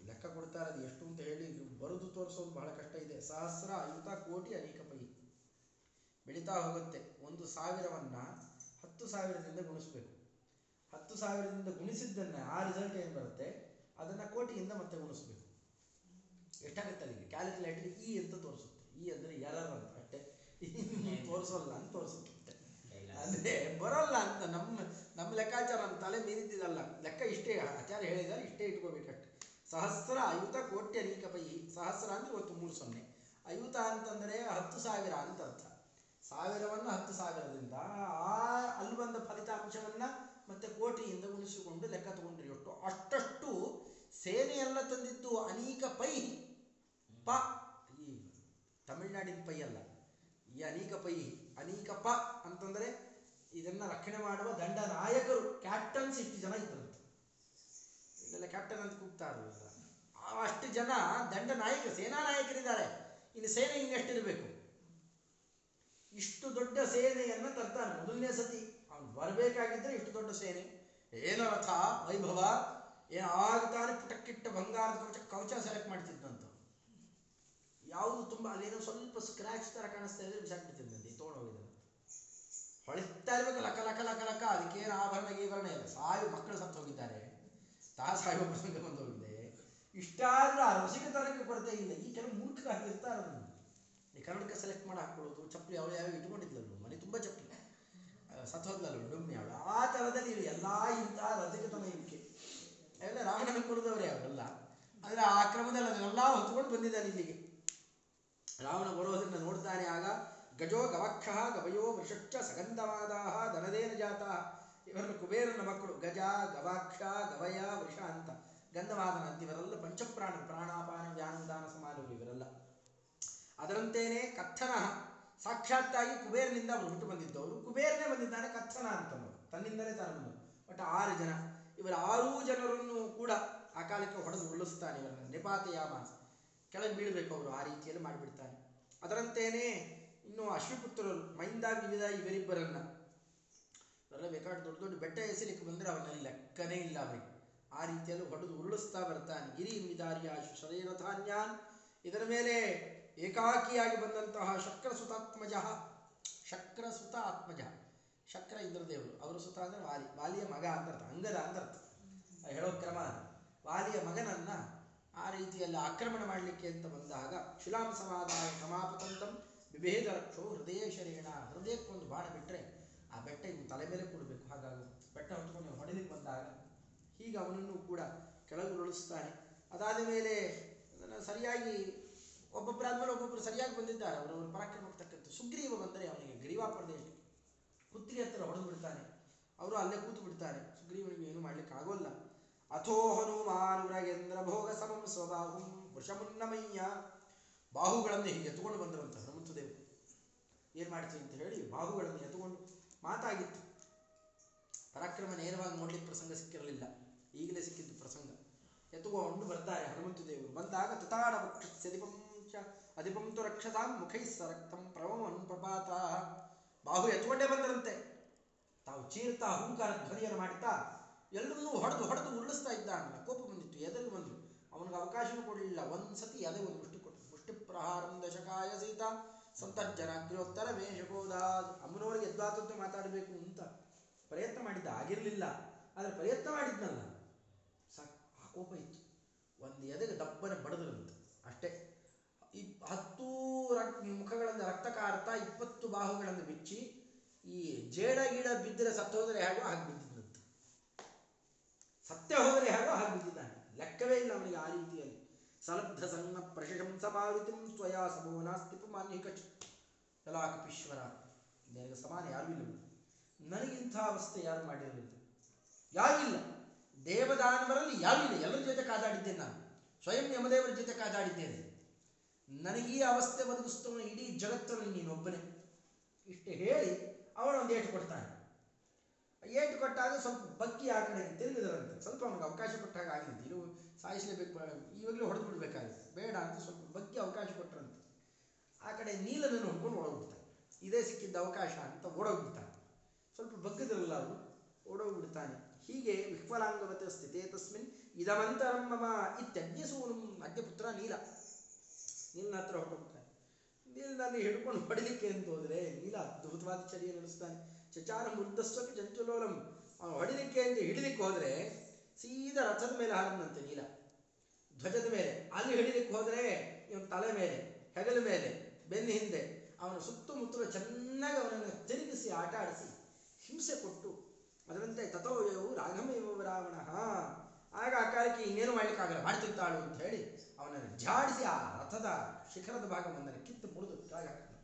ಲೆಕ್ಕ ಕೊಡ್ತಾರೆ ಅದು ಎಷ್ಟು ಅಂತ ಹೇಳಿ ಬರೆದು ತೋರಿಸೋದು ಬಹಳ ಕಷ್ಟ ಇದೆ. ಸಹಸ್ರ ಐವತ್ತ ಕೋಟಿ ಅನೇಕ ಪೈ ಬೆಳೀತಾ ಹೋಗುತ್ತೆ. ಒಂದು ಸಾವಿರವನ್ನು ಹತ್ತು ಸಾವಿರದಿಂದ ಗುಣಿಸ್ಬೇಕು. ಹತ್ತು ಸಾವಿರದಿಂದ ಗುಣಿಸಿದ್ದನ್ನ ಆ ರಿಸಲ್ಟ್ ಏನು ಬರುತ್ತೆ? ಅದನ್ನ ಕೋಟಿಯಿಂದ ಮತ್ತೆ ಗುಣಿಸ್ಬೇಕು. ಎಷ್ಟಾಗುತ್ತೆ ಅಲ್ಲಿಗೆ? ಕ್ಯಾಲ್ಕುಲೇಟರ್ ಇ ಅಂತ ತೋರಿಸುತ್ತೆ. ಇ ಅಂದ್ರೆ ಎರರ್ ಅಂತ. ತೋರಿಸೋಲ್ಲ ಅಂತ ತೋರಿಸುತ್ತೆ ಅಂದ್ರೆ ಬರಲ್ಲ ಅಂತ ನಮ್ಮ ನಮ್ಮ ಲೆಕ್ಕಾಚಾರ ನಮ್ಮ ತಲೆ ಮೀರಿದ್ದಿದಲ್ಲ. ಲೆಕ್ಕ ಇಷ್ಟೇ ಆಚಾರ ಹೇಳಿದ್ದಾರೆ ಇಷ್ಟೇ ಇಟ್ಕೋಬೇಕಷ್ಟೆ. ಸಹಸ್ರ ಅಯುತ ಕೋಟಿ ಅನೇಕ ಪೈ ಸಹಸ್ರ ಅಂದ್ರೆ ಇವತ್ತು ಮೂರು ಸೊನ್ನೆ. ಅಯುತ ಅಂತಂದ್ರೆ ಹತ್ತು ಸಾವಿರ ಅಂತ ಅರ್ಥ. ಸಾವಿರವನ್ನು ಹತ್ತು ಸಾವಿರದಿಂದ ಆ ಅಲ್ಲಿ ಬಂದ ಫಲಿತಾಂಶವನ್ನ ಮತ್ತೆ ಕೋಟಿಯಿಂದ ಗುಣಿಸಿಕೊಂಡು ಲೆಕ್ಕ ತಗೊಂಡ್ರಿ ಎಷ್ಟು ಅಷ್ಟಷ್ಟು ಸೇನೆಯೆಲ್ಲ ತಂದಿದ್ದು ಅನೇಕ ಪೈ. ಪ ಈ ತಮಿಳ್ನಾಡಿನ ಪೈ ಅಲ್ಲ. ಈ ಅನೇಕ ಪೈ ಅನೇಕಪ್ಪ ಅಂತಂದ್ರೆ ಇದನ್ನ ರಕ್ಷಣೆ ಮಾಡುವ ದಂಡ ನಾಯಕರು ಕ್ಯಾಪ್ಟನ್ಸ್ ಇಷ್ಟು ಜನ ಇದ್ರಂತೆ. ಇಲ್ಲೆಲ್ಲ ಕ್ಯಾಪ್ಟನ್ ಅಂತ ಕೂಗ್ತಾ ಆ ಅಷ್ಟು ಜನ ದಂಡ ನಾಯಕ, ಸೇನಾ ನಾಯಕರಿದ್ದಾರೆ. ಇನ್ನು ಸೇನೆ ಇನ್ನೆಷ್ಟಿರಬೇಕು ಇಷ್ಟು ದೊಡ್ಡ ಸೇನೆಯನ್ನ ತರ್ತಾನೆ ಮೊದಲನೇ ಸತಿ ಅವನು ಬರಬೇಕಾಗಿದ್ರೆ ಇಷ್ಟು ದೊಡ್ಡ ಸೇನೆ. ಏನು ರಥ, ವೈಭವ ಏನಾಗ್ತಾನೆ ಪುಟಕ್ಕಿಟ್ಟ ಬಂಗಾರದ ಕವಚ ಕವಚ ಸೆಲೆಕ್ಟ್ ಮಾಡ್ತಿದ್ದಂತ ಯಾವುದು ತುಂಬ ಅಲ್ಲೇನೋ ಸ್ವಲ್ಪ ಸ್ಕ್ರಾಚ್ ತರ ಕಾಣಿಸ್ತಾ ಇದ್ರೆ ಬಿಸಾಕ್ಬಿಡ್ತಿದ್ದಂತೆ ತೊಗೊಂಡೋಗಿದ್ದಾನೆ ಹೊಳಿತಾ ಇರ್ಬೇಕು ಲಕ ಲಕ್ಕ ಲಕ್ಕ ಲಕ. ಅದಕ್ಕೇನು ಆಭರಣ, ಗೀಭರಣ ಇಲ್ಲ. ಸಾಯು ಮಕ್ಕಳು ಸತ್ತು ಹೋಗಿದ್ದಾರೆ. ತಾ ಸಾಯುವ ಪ್ರಸಂಗ ಬಂದು ಹೋಗಿದೆ. ಇಷ್ಟಾದ್ರೂ ಆ ರಸಿಕತನಕ್ಕೆ ಕೊರತೆ ಇಲ್ಲ. ಈ ಕೆಲವು ಮೂರ್ಖರಾಗಿರ್ತಾರೆ ಅದನ್ನು ಈ ಕನ್ನಡಕ್ಕೆ ಸೆಲೆಕ್ಟ್ ಮಾಡಿ ಹಾಕೊಳ್ಳೋದು ಚಪ್ಪಲಿ ಅವಳು ಯಾವ ಇಟ್ಕೊಂಡಿದ್ಲಲ್ವ ಮನೆ ತುಂಬ ಚಪ್ಪಲಿ. ಸತ್ತು ಹೋದ್ಲಲ್ಲ ಡೊಮ್ಮಿ ಅವಳು. ಆ ಥರದಲ್ಲಿ ಎಲ್ಲ ಇಂಥ ರಸಿಕತನ ಇದಕ್ಕೆ ಎಲ್ಲ ರಾಮನ ಕುಲದವರೇ ಅವರೆಲ್ಲ ಆದರೆ ಆ ಕ್ರಮದಲ್ಲಿ ಅದನ್ನೆಲ್ಲ ಹೊತ್ಕೊಂಡು ಬಂದಿದ್ದಾರೆ ಇಲ್ಲಿಗೆ. ರಾವಣ ಬರೋದನ್ನ ನೋಡ್ತಾನೆ ಆಗ ಗಜೋ ಗವಕ್ಷ ಗವಯೋ ವೃಷಚ್ಚ ಸಗಂಧವಾದಾಹ ಧನದೇನ ಜಾತಃ. ಇವರನ್ನು ಕುಬೇರನ ಮಕ್ಕಳು ಗಜ, ಗವಾಕ್ಷ, ಗವಯ, ವೃಷ ಅಂತ ಗಂಧವಾದನ ಅಂತ ಇವರೆಲ್ಲ ಪಂಚಪ್ರಾಣ, ಪ್ರಾಣಾಪಾನ ವ್ಯಾನುದಾನ ಸಮಾನರು ಇವರೆಲ್ಲ. ಅದರಂತೇನೆ ಕಥನ ಸಾಕ್ಷಾತ್ತಾಗಿ ಕುಬೇರನಿಂದ ಅವರು ಹುಟ್ಟು ಬಂದಿದ್ದವರು ಕುಬೇರನೇ ಬಂದಿದ್ದಾನೆ ಕಥನ ಅಂತವರು ತನ್ನಿಂದಲೇ ತಾನು ಬಟ್ ಆರು ಜನ. ಇವರ ಆರೂ ಜನರನ್ನು ಕೂಡ ಆ ಕಾಲಕ್ಕೆ ಹೊಡೆದು ಉರುಳಿಸ್ತಾನೆ ಇವರನ್ನು. ನಿಪಾತಯಾಮ ಕೆಳಗೆ ಬೀಳಬೇಕು ಅವರು ಆ ರೀತಿಯಲ್ಲಿ ಮಾಡಿಬಿಡ್ತಾನೆ ಅದರಂತೇನೆ ಇನ್ನು ಅಶ್ವಪುತ್ರರು ಮೈಂದ ವಿವಿಧ ಇವರಿಬ್ಬರನ್ನ ಇವರೆಲ್ಲ ಬೇಕಾದ ದೊಡ್ಡ ದೊಡ್ಡ ಬೆಟ್ಟ ಎಸಲಿಕ್ಕೆ ಬಂದರೆ ಅವನಲ್ಲಿ ಲೆಕ್ಕನೇ ಇಲ್ಲ ಅವರಿಗೆ. ಆ ರೀತಿಯಲ್ಲಿ ಹೊಡೆದು ಉರುಳಿಸ್ತಾ ಬರ್ತಾನೆ. ಗಿರಿ ಮಿದಾರಿಯ ಶರೀರ ಧಾನ್ಯಾನ್. ಇದರ ಮೇಲೆ ಏಕಾಕಿಯಾಗಿ ಬಂದಂತಹ ಶಕ್ರ ಸುತಾತ್ಮಜ ಶಕ್ರ ಸುತ ಆತ್ಮಜ ಶಕ್ರ ಇಂದ್ರದೇವರು. ಅವರ ಸುತ ಅಂದರೆ ವಾಲಿ, ವಾಲಿಯ ಮಗ ಅಂತ ಅರ್ಥ. ಅಂಗದ ಅಂತ ಅರ್ಥ. ಹೇಳೋ ಕ್ರಮ ವಾಲಿಯ ಮಗನನ್ನ ಆ ರೀತಿಯಲ್ಲಿ ಆಕ್ರಮಣ ಮಾಡಲಿಕ್ಕೆ ಅಂತ ಬಂದಾಗ ಶುಲಾಂ ಸಮಾಧಾನ ಸಮಾಪತಂತಂ ವಿಭೇದ ರಕ್ಷೋ ಹೃದಯ ಹೃದಯಕ್ಕೆ ಹೃದಯಕ್ಕೊಂದು ಬಾಣ ಬಿಟ್ಟರೆ ಆ ಬೆಟ್ಟ ಇನ್ನು ತಲೆ ಮೇಲೆ ಕೊಡಬೇಕು. ಹಾಗಾಗುತ್ತೆ ಬೆಟ್ಟ ಹೊತ್ಕೊಂಡು ಹೊಡೆದಿಗೆ ಬಂದಾಗ ಹೀಗೆ ಅವನನ್ನು ಕೂಡ ಕೆಳಗೆ ಉರುಳಿಸ್ತಾನೆ ಅದಾದ ಮೇಲೆ ಸರಿಯಾಗಿ ಒಬ್ಬೊಬ್ಬರಾದ್ಮೇಲೆ ಒಬ್ಬೊಬ್ಬರು ಸರಿಯಾಗಿ ಬಂದಿದ್ದಾರೆ. ಅವರವರ ಪರಾಕ್ರಮಕ್ಕೆ ತಕ್ಕಂತೆ ಸುಗ್ರೀವ ಬಂದರೆ ಅವನಿಗೆ ಗ್ರೀವಾ ಪ್ರದೇಶಕ್ಕೆ ಕುತ್ತಿಗೆ ಹತ್ತಿರ ಹೊಡೆದು ಬಿಡ್ತಾನೆ. ಅವರು ಅಲ್ಲೇ ಕೂತು ಬಿಡ್ತಾರೆ ಸುಗ್ರೀವನಿಗೆ ಏನು ಮಾಡಲಿಕ್ಕೆ ಆಗೋಲ್ಲ ಅಥೋ ಹನುಮಾನುರಗೇಂದ್ರ ಭೋಗ ಸಮಂ ಸ್ವಬಾಹುಂ ವೃಷಮುನ್ನಮಯ್ಯ ಬಾಹುಗಳನ್ನು ಹೀಗೆ ಎತ್ಕೊಂಡು ಬಂದರಂತ ಹನುಮಂತದೇವರು. ಏನ್ ಮಾಡ್ತೀವಿ ಅಂತ ಹೇಳಿ ಬಾಹುಗಳನ್ನು ಎತ್ಕೊಂಡು ಮಾತಾಗಿತ್ತು. ಪರಾಕ್ರಮ ನೇರವಾಗಿ ನೋಡ್ಲಿಕ್ಕೆ ಪ್ರಸಂಗ ಸಿಕ್ಕಿರಲಿಲ್ಲ. ಈಗಲೇ ಸಿಕ್ಕಿದ್ದು ಪ್ರಸಂಗ. ಎತ್ತುಕೊಂಡು ಬರ್ತಾರೆ ಹನುಮಂತ ದೇವರು ಬಂದಾಗ ತುತಾಡ ವಕ್ಷಸ್ಯಧಿಪಂ ಅಧಿಪಂತು ರಕ್ಷತಾಂ ಮುಖೈ ಸರಕ್ತಂ ಪ್ರವಮನ್ ಪ್ರಪಾತ. ಬಾಹು ಎತ್ಕೊಂಡೇ ಬಂದರಂತೆ. ತಾವು ಚೀರ್ತಾ ಹೂಂಕಾರ ಧ್ವನಿಯನ್ನು ಮಾಡುತ್ತಾ ಎಲ್ಲರನ್ನೂ ಹೊಡೆದು ಹೊಡೆದು ಉರುಳಿಸ್ತಾ ಇದ್ದಾನಲ್ಲ ಕೋಪ ಬಂದಿತ್ತು ಎದೆಗೆ ಬಂದು. ಅವನಿಗೆ ಅವಕಾಶವೂ ಕೊಡಲಿಲ್ಲ. ಒಂದ್ಸತಿ ಎದೆ ಒಂದು ಮುಷ್ಟಿ ಕೊಟ್ಟು ಮುಷ್ಟಿ ಪ್ರಹಾರಂ ದಶಕಾಯ ಸಹಿತ ಸಂತರ್ಜನ ಅಗ್ರೋತ್ತರ ಮೇಷಕೋದಾದ್ ಅಮ್ಮನವರಿಗೆ ಎದ್ದಾತಂತೆ ಮಾತಾಡಬೇಕು ಅಂತ ಪ್ರಯತ್ನ ಮಾಡಿದ್ದ. ಆಗಿರಲಿಲ್ಲ. ಆದರೆ ಪ್ರಯತ್ನ ಮಾಡಿದ್ನಲ್ಲ. ಸಾಕು, ಆ ಕೋಪ ಇತ್ತು. ಒಂದು ಎದೆಗೆ ದಪ್ಪನೆ ಬಡದ್ರಂತೆ. ಅಷ್ಟೇ. ಈ ಹತ್ತು ರಕ್ ಮುಖಗಳನ್ನು ರಕ್ತ ಕಾರ್ತಾ ಇಪ್ಪತ್ತು ಬಾಹುಗಳನ್ನು ಬಿಚ್ಚಿ, ಈ ಜೇಡ ಗಿಡ ಬಿದ್ದರೆ ಸತ್ತೋದರೆ ಹೇಗೋ ಹಾಗೆ ಬಿದ್ದಿದ್ದಂತೆ ಸತ್ಯ ಹೋದರೆ ಹೇಗೋ ಹಾಗೆ ಬಿದ್ದಿದ್ದಾನೆ ಲೆಕ್ಕವೇ ಇಲ್ಲ ಅವನಿಗೆ ಆ ರೀತಿಯಲ್ಲಿ. ಸಲಬ್ಧ ಸಂಗ ಪ್ರಶಂಸ ಪಾವಿತು ಸ್ವಯಾ ಸಮೋ ನಾಸ್ತಿ ಮಾನ್ಯ ಕಲಾಕಪೀಶ್ವರ ನನಗೆ ಸಮಾನ ಯಾರೂ ಇಲ್ಲ. ನನಗಿಂಥ ಅವಸ್ಥೆ ಯಾರು ಮಾಡಿರಲಿಲ್ಲ. ಯಾರಿಲ್ಲ ದೇವದಾನವರಲ್ಲಿ ಯಾರೂ ಇಲ್ಲ. ಎಲ್ಲರ ಜೊತೆ ಕಾದಾಡಿದ್ದೇನೆ ನಾನು. ಸ್ವಯಂ ಯಮದೇವರ ಜೊತೆ ಕಾದಾಡಿದ್ದೇನೆ. ನನಗೀ ಅವಸ್ಥೆ ಬದುಕಿಸ್ತವನು ಇಡೀ ಜಗತ್ತಲ್ಲಿ ನೀನೊಬ್ಬನೇ. ಇಷ್ಟು ಹೇಳಿ ಅವನೊಂದು ಏಟು ಕೊಡ್ತಾನೆ. ಏಟು ಕೊಟ್ಟಾಗ ಸ್ವಲ್ಪ ಬಕ್ಕಿ ಆ ಕಡೆ ತಿರುಗಿದರಂತೆ ಸ್ವಲ್ಪ ಅವನಿಗೆ ಅವಕಾಶ ಕೊಟ್ಟಾಗ ಆಗಿದ್ದು. ಇದು ಸಾಯಿಸಲೇಬೇಕು, ಇವಾಗಲೂ ಹೊಡೆದು ಬಿಡಬೇಕಾಗಿತ್ತು. ಬೇಡ ಅಂತ ಸ್ವಲ್ಪ ಬಕ್ಕಿ ಅವಕಾಶ ಕೊಟ್ಟರಂತೆ ಆ ಕಡೆ ನೀಲನನ್ನು ಹೊಡ್ಕೊಂಡು ಓಡೋಗ್ಬಿಡ್ತಾನೆ ಇದೇ ಸಿಕ್ಕಿದ್ದ ಅವಕಾಶ ಅಂತ ಓಡೋಗ್ಬಿಡ್ತಾನೆ ಸ್ವಲ್ಪ ಬಗ್ಗದಿರಲ್ಲ ಅವರು ಓಡೋಗ್ಬಿಡ್ತಾನೆ ಹೀಗೆ ವಿಹ್ವಲಾಂಗವತ ಸ್ಥಿತೇ ತಸ್ಮಿನ್ ಇದಮಂತರಂ ಮಮ ಇತ್ಯಜ್ಞಸೂನು ಅಜ್ಞಪುತ್ರ ನೀಲ. ನೀಲನ ಹತ್ರ ಹೊರಟೋಗ್ತಾನೆ ನೀಲನಲ್ಲಿ ಹಿಡ್ಕೊಂಡು ಹೊಡಿಲಿಕ್ಕೆ ಅಂತ ಹೋದರೆ ನೀಲ ಅದ್ಭುತವಾದ ಚರ್ಯ ನಡೆಸ್ತಾನೆ. ಚಚಾರ ಮುರ್ಧಸ್ವಪಿ ಚಂಚುಲೋಲಂ ಅವನು ಹೊಡಿಲಿಕ್ಕೆ ಅಂತ ಹಿಡಿಲಿಕ್ಕೆ ಹೋದರೆ ಸೀದಾ ರಥದ ಮೇಲೆ ಹಾರದಂತೆ ನೀಲ ಧ್ವಜದ ಮೇಲೆ. ಅಲ್ಲಿ ಹಿಡಿಲಿಕ್ಕೆ ಹೋದರೆ ಇವನ ತಲೆ ಮೇಲೆ, ಹೆಗಲ ಮೇಲೆ, ಬೆನ್ನ ಹಿಂದೆ, ಅವನ ಸುತ್ತಮುತ್ತಲು ಚೆನ್ನಾಗಿ ಅವನನ್ನು ತಿರುಗಿಸಿ, ಆಟ ಆಡಿಸಿ, ಹಿಂಸೆ ಕೊಟ್ಟು, ಅದರಂತೆ ತಥೋಯವು ರಾಘಮೇವ ರಾವಣ. ಆಗ ಆ ಕಾಲಕ್ಕೆ ಇನ್ನೇನು ಮಾಡ್ಲಿಕ್ಕಾಗಲ್ಲ, ಮಾಡ್ತಿರ್ತಾಳು ಅಂತ ಹೇಳಿ ಅವನನ್ನು ಜಾಡಿಸಿ ಆ ರಥದ ಶಿಖರದ ಭಾಗವೊಂದನ್ನು ಕಿತ್ತು ಮುಡಿದು ಕೆಳಗಾಕ್ತಾನೆ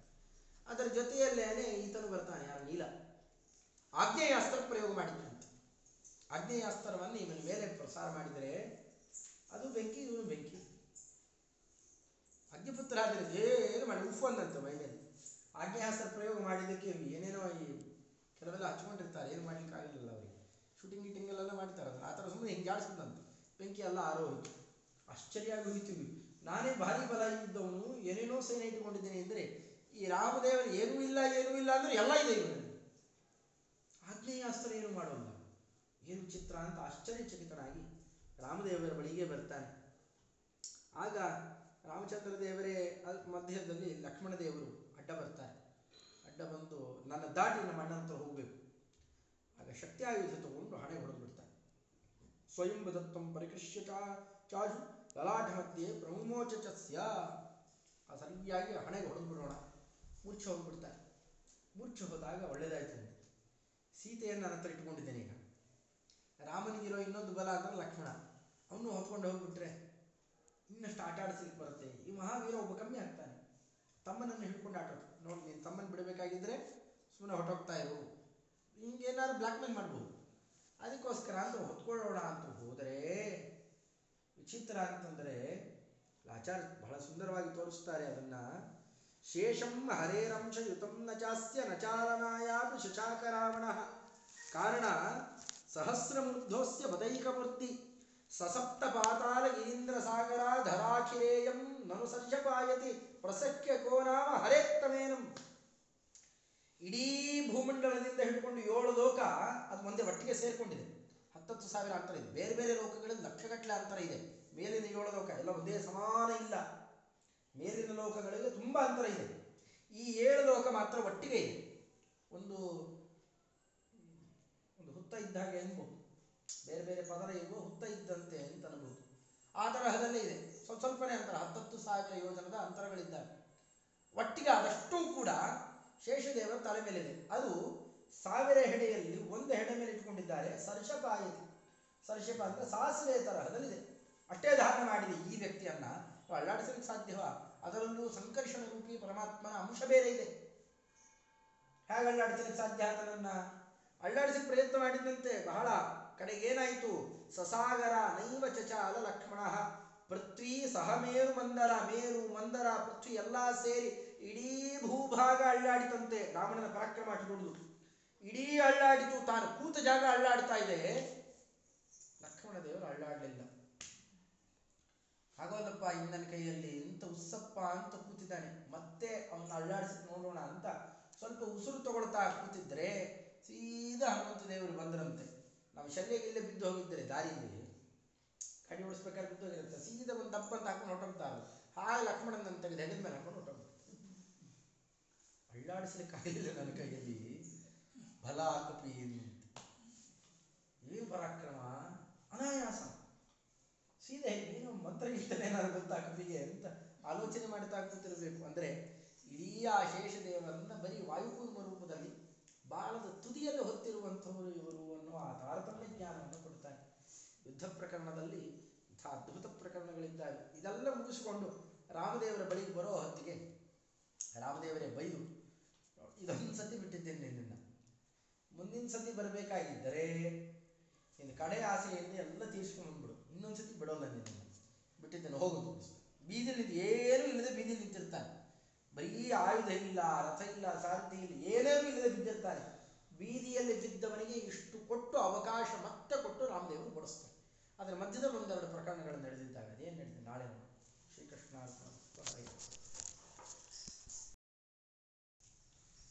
ಅದರ ಜೊತೆಯಲ್ಲೇನೆ ಈತನು ಬರ್ತಾನೆ, ಯಾರು ನೀಲ ಆಗ್ನೇಯ ಅಸ್ತ್ರ ಪ್ರಯೋಗ ಮಾಡಿದ್ರಂತೆ. ಆಗ್ನೇಯ ಅಸ್ತ್ರವನ್ನು ಇವನ ಮೇಲೆ ಪ್ರಸಾರ ಮಾಡಿದರೆ ಅದು ಬೆಂಕಿ, ಇವನು ಬೆಂಕಿ. ಅಗ್ನಿಪುತ್ರ ಆದರೆ ಏನು ಮಾಡಿ, ಉಫ್ ಅಂದಂತೆ ಮೈ ಆಗ್ನೇಯಾಸ್ತ್ರ ಪ್ರಯೋಗ ಮಾಡಿದ್ದಕ್ಕೆ ಏನೇನೋ ಈ ಕೆಲವೆಲ್ಲ ಹಚ್ಕೊಂಡಿರ್ತಾರೆ, ಏನು ಮಾಡ್ಲಿಕ್ಕೆ ಆಗಲಿಲ್ಲ ಅವರಿಗೆ. ಶೂಟಿಂಗ್ ಗೀಟಿಂಗ್ ಎಲ್ಲ ಮಾಡ್ತಾರೆ. ಆ ಥರ ಸುಮ್ಮನೆ ಹಿಂಗೆ ಜಾಡಿಸಿದಂತೆ ಬೆಂಕಿ ಎಲ್ಲ ಆಶ್ಚರ್ಯ ಆಗಿ ಹೋಯ್ತೀವಿ ನಾನೇ ಭಾರಿ ಬಲ ಇದ್ದವನು, ಏನೇನೋ ಸೇನೆ ಇಟ್ಟುಕೊಂಡಿದ್ದೇನೆ ಅಂದರೆ ಈ ರಾಮದೇವರು ಏನೂ ಇಲ್ಲ ಏನೂ ಇಲ್ಲ ಅಂದ್ರೆ ಎಲ್ಲ ಇದೆ ಇವನಲ್ಲಿ ಆಗ್ನೇಯಾಸ್ತ್ರ ಏನು ಮಾಡೋಲ್ಲ ಏನು ಚಿತ್ರ ಅಂತ ಆಶ್ಚರ್ಯಚಕಿತನಾಗಿ ರಾಮದೇವರ ಬಳಿಗೆ ಬರ್ತಾನೆ. ಆಗ ರಾಮಚಂದ್ರ ದೇವರೇ ಮಧ್ಯದಲ್ಲಿ ಲಕ್ಷ್ಮಣ ದೇವರು ಅಡ್ಡ ಬರ್ತಾರೆ. ಅಡ್ಡ ಬಂದು ನನ್ನ ದಾಟಿ ನಮ್ಮ ಹೋಗಬೇಕು. ಆಗ ಶಕ್ತಿಯಾಯುಧ ತಗೊಂಡು ಹಣೆ ಹೊಡೆದು ಬಿಡ್ತಾನೆ. ಸ್ವಯಂ ದತ್ತಂ ಪರಿಕೃಷ್ಯ ಚಾ ಚಾಜು ಲಲಾಟ ಮಧ್ಯೆ ಬ್ರಹ್ಮೋಚಸ್ಯ ಆ ಸರಿಯಾಗಿ ಹಣೆಗೆ ಹೊಡೆದು ಬಿಡೋಣ. ಮೂರ್ಛೆ ಹೋಗ್ಬಿಡ್ತಾರೆ ಮೂರ್ಛೆ ಹೋದಾಗ ಒಳ್ಳೇದಾಯ್ತು ಸೀತೆಯನ್ನು ನನ್ನ ಹತ್ರ ಇಟ್ಕೊಂಡಿದ್ದೇನೆ ಈಗ. ರಾಮನಿಗಿರೋ ಇನ್ನೊಂದು ಬಲ ಅಂದ್ರೆ ಲಕ್ಷ್ಮಣ. ಅವನು ಹೊತ್ಕೊಂಡು ಹೋಗ್ಬಿಟ್ರೆ ಇನ್ನಷ್ಟು ಆಟ ಆಡಿಸ್ಲಿಕ್ಕೆ ಬರುತ್ತೆ. ಈ ಮಹಾವೀರ ಒಬ್ಬ ಕಮ್ಮಿ ಆಗ್ತಾನೆ. ತಮ್ಮನನ್ನು ಹಿಡ್ಕೊಂಡು ಆಟ ನೋಡಿ, ನೀನು ತಮ್ಮನ್ನು ಬಿಡಬೇಕಾಗಿದ್ರೆ ಸುಮ್ಮನೆ ಹೊಟ್ಟೋಗ್ತಾ ಇರು. ಹಿಂಗೇನಾದ್ರು ಬ್ಲ್ಯಾಕ್ ಮೇಲ್ ಮಾಡ್ಬೋದು. ಅದಕ್ಕೋಸ್ಕರ ಅಂತ ಹೊತ್ಕೊಳ್ಳೋಣ ಅಂತ ಹೋದರೆ, ವಿಚಿತ್ರ ಅಂತಂದರೆ ಆಚಾರ್ಯ ಬಹಳ ಸುಂದರವಾಗಿ ತೋರಿಸ್ತಾರೆ ಅದನ್ನ. ಶೇಷಂ ಹರೇರಂಶ ಯುತಂ ನ ಚಾಸ್ಯ ಕಾರಣ ಸಹಸ್ರಮೂರ್ಧೋಸ್ಯ ಪದೈಕಮೂರ್ತಿ ಸಸಪ್ತ ಪಾತಾಳ ಗಿರೀಂದ್ರ ಸಾಗರ ಧರಾಖಿರೇಯಂ ನನು ಸರ್ಜಪಾಯತಿ ಪ್ರಸಖ್ಯ ಕೋ ಹರೇತ್ತಮೇನಂ. ಇಡೀ ಭೂಮಂಡಲದಿಂದ ಹಿಡ್ಕೊಂಡು ಏಳು ಲೋಕ ಅದು ಒಂದೇ ಒಟ್ಟಿಗೆ ಸೇರಿಕೊಂಡಿದೆ. ಹತ್ತತ್ತು ಸಾವಿರ ಅಂತರ ಇದೆ. ಬೇರೆ ಬೇರೆ ಲೋಕಗಳಲ್ಲಿ ಲಕ್ಷಗಟ್ಟಲೆ ಅಂತರ ಇದೆ. ಮೇಲಿನ ಏಳು ಲೋಕ ಎಲ್ಲ ಒಂದೇ ಸಮಾನ ಇಲ್ಲ. ಮೇಲಿನ ಲೋಕಗಳಿಗೆ ತುಂಬ ಅಂತರ ಇದೆ. ಈ ಏಳು ಲೋಕ ಮಾತ್ರ ಒಟ್ಟಿಗೆ ಇದೆ. ಒಂದು ಇದ್ದ ಹಾಗೆ ಅನ್ಬೋದು ಬೇರೆ ಬೇರೆ ಪದರ ಇರುವ ಹುತ್ತ ಇದ್ದಂತೆ ಅಂತ ಅನ್ಬೋದು. ಆ ತರಹದಲ್ಲೇ ಇದೆ. ಸ್ವಲ್ಪ ಸ್ವಲ್ಪನೇ ಅಂತರ, ಹತ್ತತ್ತು ಸಾವಿರ ಯೋಜನದ ಅಂತರಗಳಿದ್ದಾವೆ. ಒಟ್ಟಿಗೆ ಅದಷ್ಟೂ ಕೂಡ ಶೇಷದೇವರ ತಲೆ ಮೇಲಿದೆ. ಅದು ಸಾವಿರ ಹೆಡೆಯಲ್ಲಿ ಒಂದು ಹೆಡೆ ಮೇಲೆ ಇಟ್ಕೊಂಡಿದ್ದಾರೆ ಸರ್ಷಪ ಆಯಿತು ಸರ್ಷಪ ಅಂದ್ರೆ ಸಾಸಿವೆ ತರಹದಲ್ಲಿದೆ ಅಷ್ಟೇ ಧಾರಣ ಮಾಡಿದೆ ಈ ವ್ಯಕ್ತಿಯನ್ನ. ಅಳ್ಳಾಡಿಸಲಿಕ್ಕೆ ಸಾಧ್ಯವಾ? ಅದರಲ್ಲೂ ಸಂಕರ್ಷಣ ರೂಪಿ ಪರಮಾತ್ಮನ ಅಂಶ ಬೇರೆ ಇದೆ. ಹೇಗೆ ಅಳ್ಳಾಡಿಸಲಿಕ್ಕೆ ಸಾಧ್ಯ ಅದನ್ನ ಅಲ್ಲಾಡಿಸಲಿಕ್ಕೆ ಪ್ರಯತ್ನ ಮಾಡಿದಂತೆ ಬಹಳ ಕಡೆಗೇನಾಯಿತು ಸಸಾಗರ ನೈವ ಚಚಾಲ ಲಕ್ಷ್ಮಣ. ಪೃಥ್ವಿ ಸಹ ಮೇರು ಮಂದರ ಮೇರು ಮಂದರ, ಪೃಥ್ವಿ ಎಲ್ಲ ಸೇರಿ ಇಡೀ ಭೂಭಾಗ ಅಳ್ಳಾಡಿತಂತೆ. ರಾಮನ ಪರಾಕ್ರಮ ಅಷ್ಟು ಇಡೀ ಅಳ್ಳಾಡಿತು, ತಾನು ಕೂತ ಜಾಗ ಅಳ್ಳಾಡ್ತಾ ಇದೆ. ಲಕ್ಷ್ಮಣ ದೇವರು ಅಳ್ಳಾಡಲಿಲ್ಲ. ಹಾಗೋದಪ್ಪ ಇನ್ನನ ಕೈಯಲ್ಲಿ ಇಂಥ ಉಸ್ಸಪ್ಪ ಅಂತ ಕೂತಿದ್ದಾನೆ. ಮತ್ತೆ ಅವನ್ನ ಅಳ್ಳಾಡಿಸಿ ನೋಡೋಣ ಅಂತ ಸ್ವಲ್ಪ ಉಸಿರು ತಗೊಳ್ತಾ ಕೂತಿದ್ರೆ ಸೀದಾ ಹನುಮಂತ ದೇವರು ಬಂದರಂತೆ. ನಾವು ಇಲ್ಲೇ ಬಿದ್ದು ಹೋಗಿದ್ದರೆ ದಾರಿಯಲ್ಲಿ ಕಡಿ ಓಡಿಸ್ಬೇಕಾದ್ರೆ ಬಿದ್ದು ಹೋಗಿರುತ್ತೆ. ಸೀದಾ ಒಂದು ದಪ್ಪ ಅಂತ ಹಾಕೊಂಡು ಹೊಟ್ಟೋಗ್ತಾರೆ ಹಾಗೆ ಲಕ್ಷ್ಮಣನ ತೆಗೆದು ಹೆಗದ ಮೇಲೆ ಹಾಕೊಂಡು ಹೊಟ್ಟೋಗ್ತಾರೆ ಅಳ್ಳಾಡಿಸ್ಲಿಕ್ಕಾಗಲಿಲ್ಲ ನನ್ನ ಕೈಯಲ್ಲಿ. ಬಲ ಕಪಿ ಏನು ಪರಾಕ್ರಮ? ಅನಾಯಾಸ. ಸೀದಾ ಏನು ಮಂತ್ರ ಏನಾದ್ರು ಗೊತ್ತಾ ಅಂತ ಆಲೋಚನೆ ಮಾಡ್ತಾ ಕೂತಿರಬೇಕು ಅಂದ್ರೆ ಇಡೀ ಆ ಶೇಷದೇವರನ್ನ ಬರೀ ವಾಯುಪೂರ್ವ ಬಾಳದ ತುದಿಯಲ್ಲಿ ಹೊತ್ತಿರುವಂಥವರು ಇವರು ಅನ್ನುವ ಆ ತಾರತಮ್ಯ ಜ್ಞಾನವನ್ನು ಕೊಡ್ತಾನೆ ಯುದ್ಧ ಪ್ರಕರಣದಲ್ಲಿ ಇಂಥ ಅದ್ಭುತ ಪ್ರಕರಣಗಳಿದ್ದಾವೆ. ಇದೆಲ್ಲ ಮುಗಿಸಿಕೊಂಡು ರಾಮದೇವರ ಬಳಿಗೆ ಬರೋ ಹೊತ್ತಿಗೆ ರಾಮದೇವರೇ ಬೈದು, ಇದೊಂದು ಸತಿ ಬಿಟ್ಟಿದ್ದೇನೆ ನಿನ್ನನ್ನು ಮುಂದಿನ ಸತಿ ಬರಬೇಕಾಗಿದ್ದರೆ ನಿನ್ನ ಕಡೆ ಆಸೆಯಿಂದ ಎಲ್ಲ ತೀರಿಸ್ಕೊಂಡು ಬಂದ್ಬಿಡು. ಇನ್ನೊಂದು ಸತಿ ಬಿಡೋಲ್ಲ ನಿನ್ನನ್ನು. ಬಿಟ್ಟಿದ್ದೇನೆ ಹೋಗುದು ಬೀದಿಲಿ ಏನೂ ಇಲ್ಲದೆ ಬೀದಿಲಿ ನಿಂತಿರ್ತಾನೆ. ಬರೀ ಆಯುಧ ಇಲ್ಲ, ರಥ ಇಲ್ಲ, ಸಾರಥಿ ಇಲ್ಲ ಏನೇನೂ ಇಲ್ಲದೆ ಬಿದ್ದಿರ್ತಾರೆ. ಬೀದಿಯಲ್ಲಿ ಬಿದ್ದವನಿಗೆ ಇಷ್ಟು ಕೊಟ್ಟು ಅವಕಾಶ ಮತ್ತೆ ಕೊಟ್ಟು ರಾಮದೇವರು ಬಡಿಸ್ತಾರೆ. ಅದರ ಮಧ್ಯದಲ್ಲಿ ಒಂದೆರಡು ಪ್ರಕರಣಗಳು ನಡೆದಿದ್ದಾವೆ. ಅದೇನು ನಡೆದಿದೆ? ನಾಳೆ ಶ್ರೀಕೃಷ್ಣ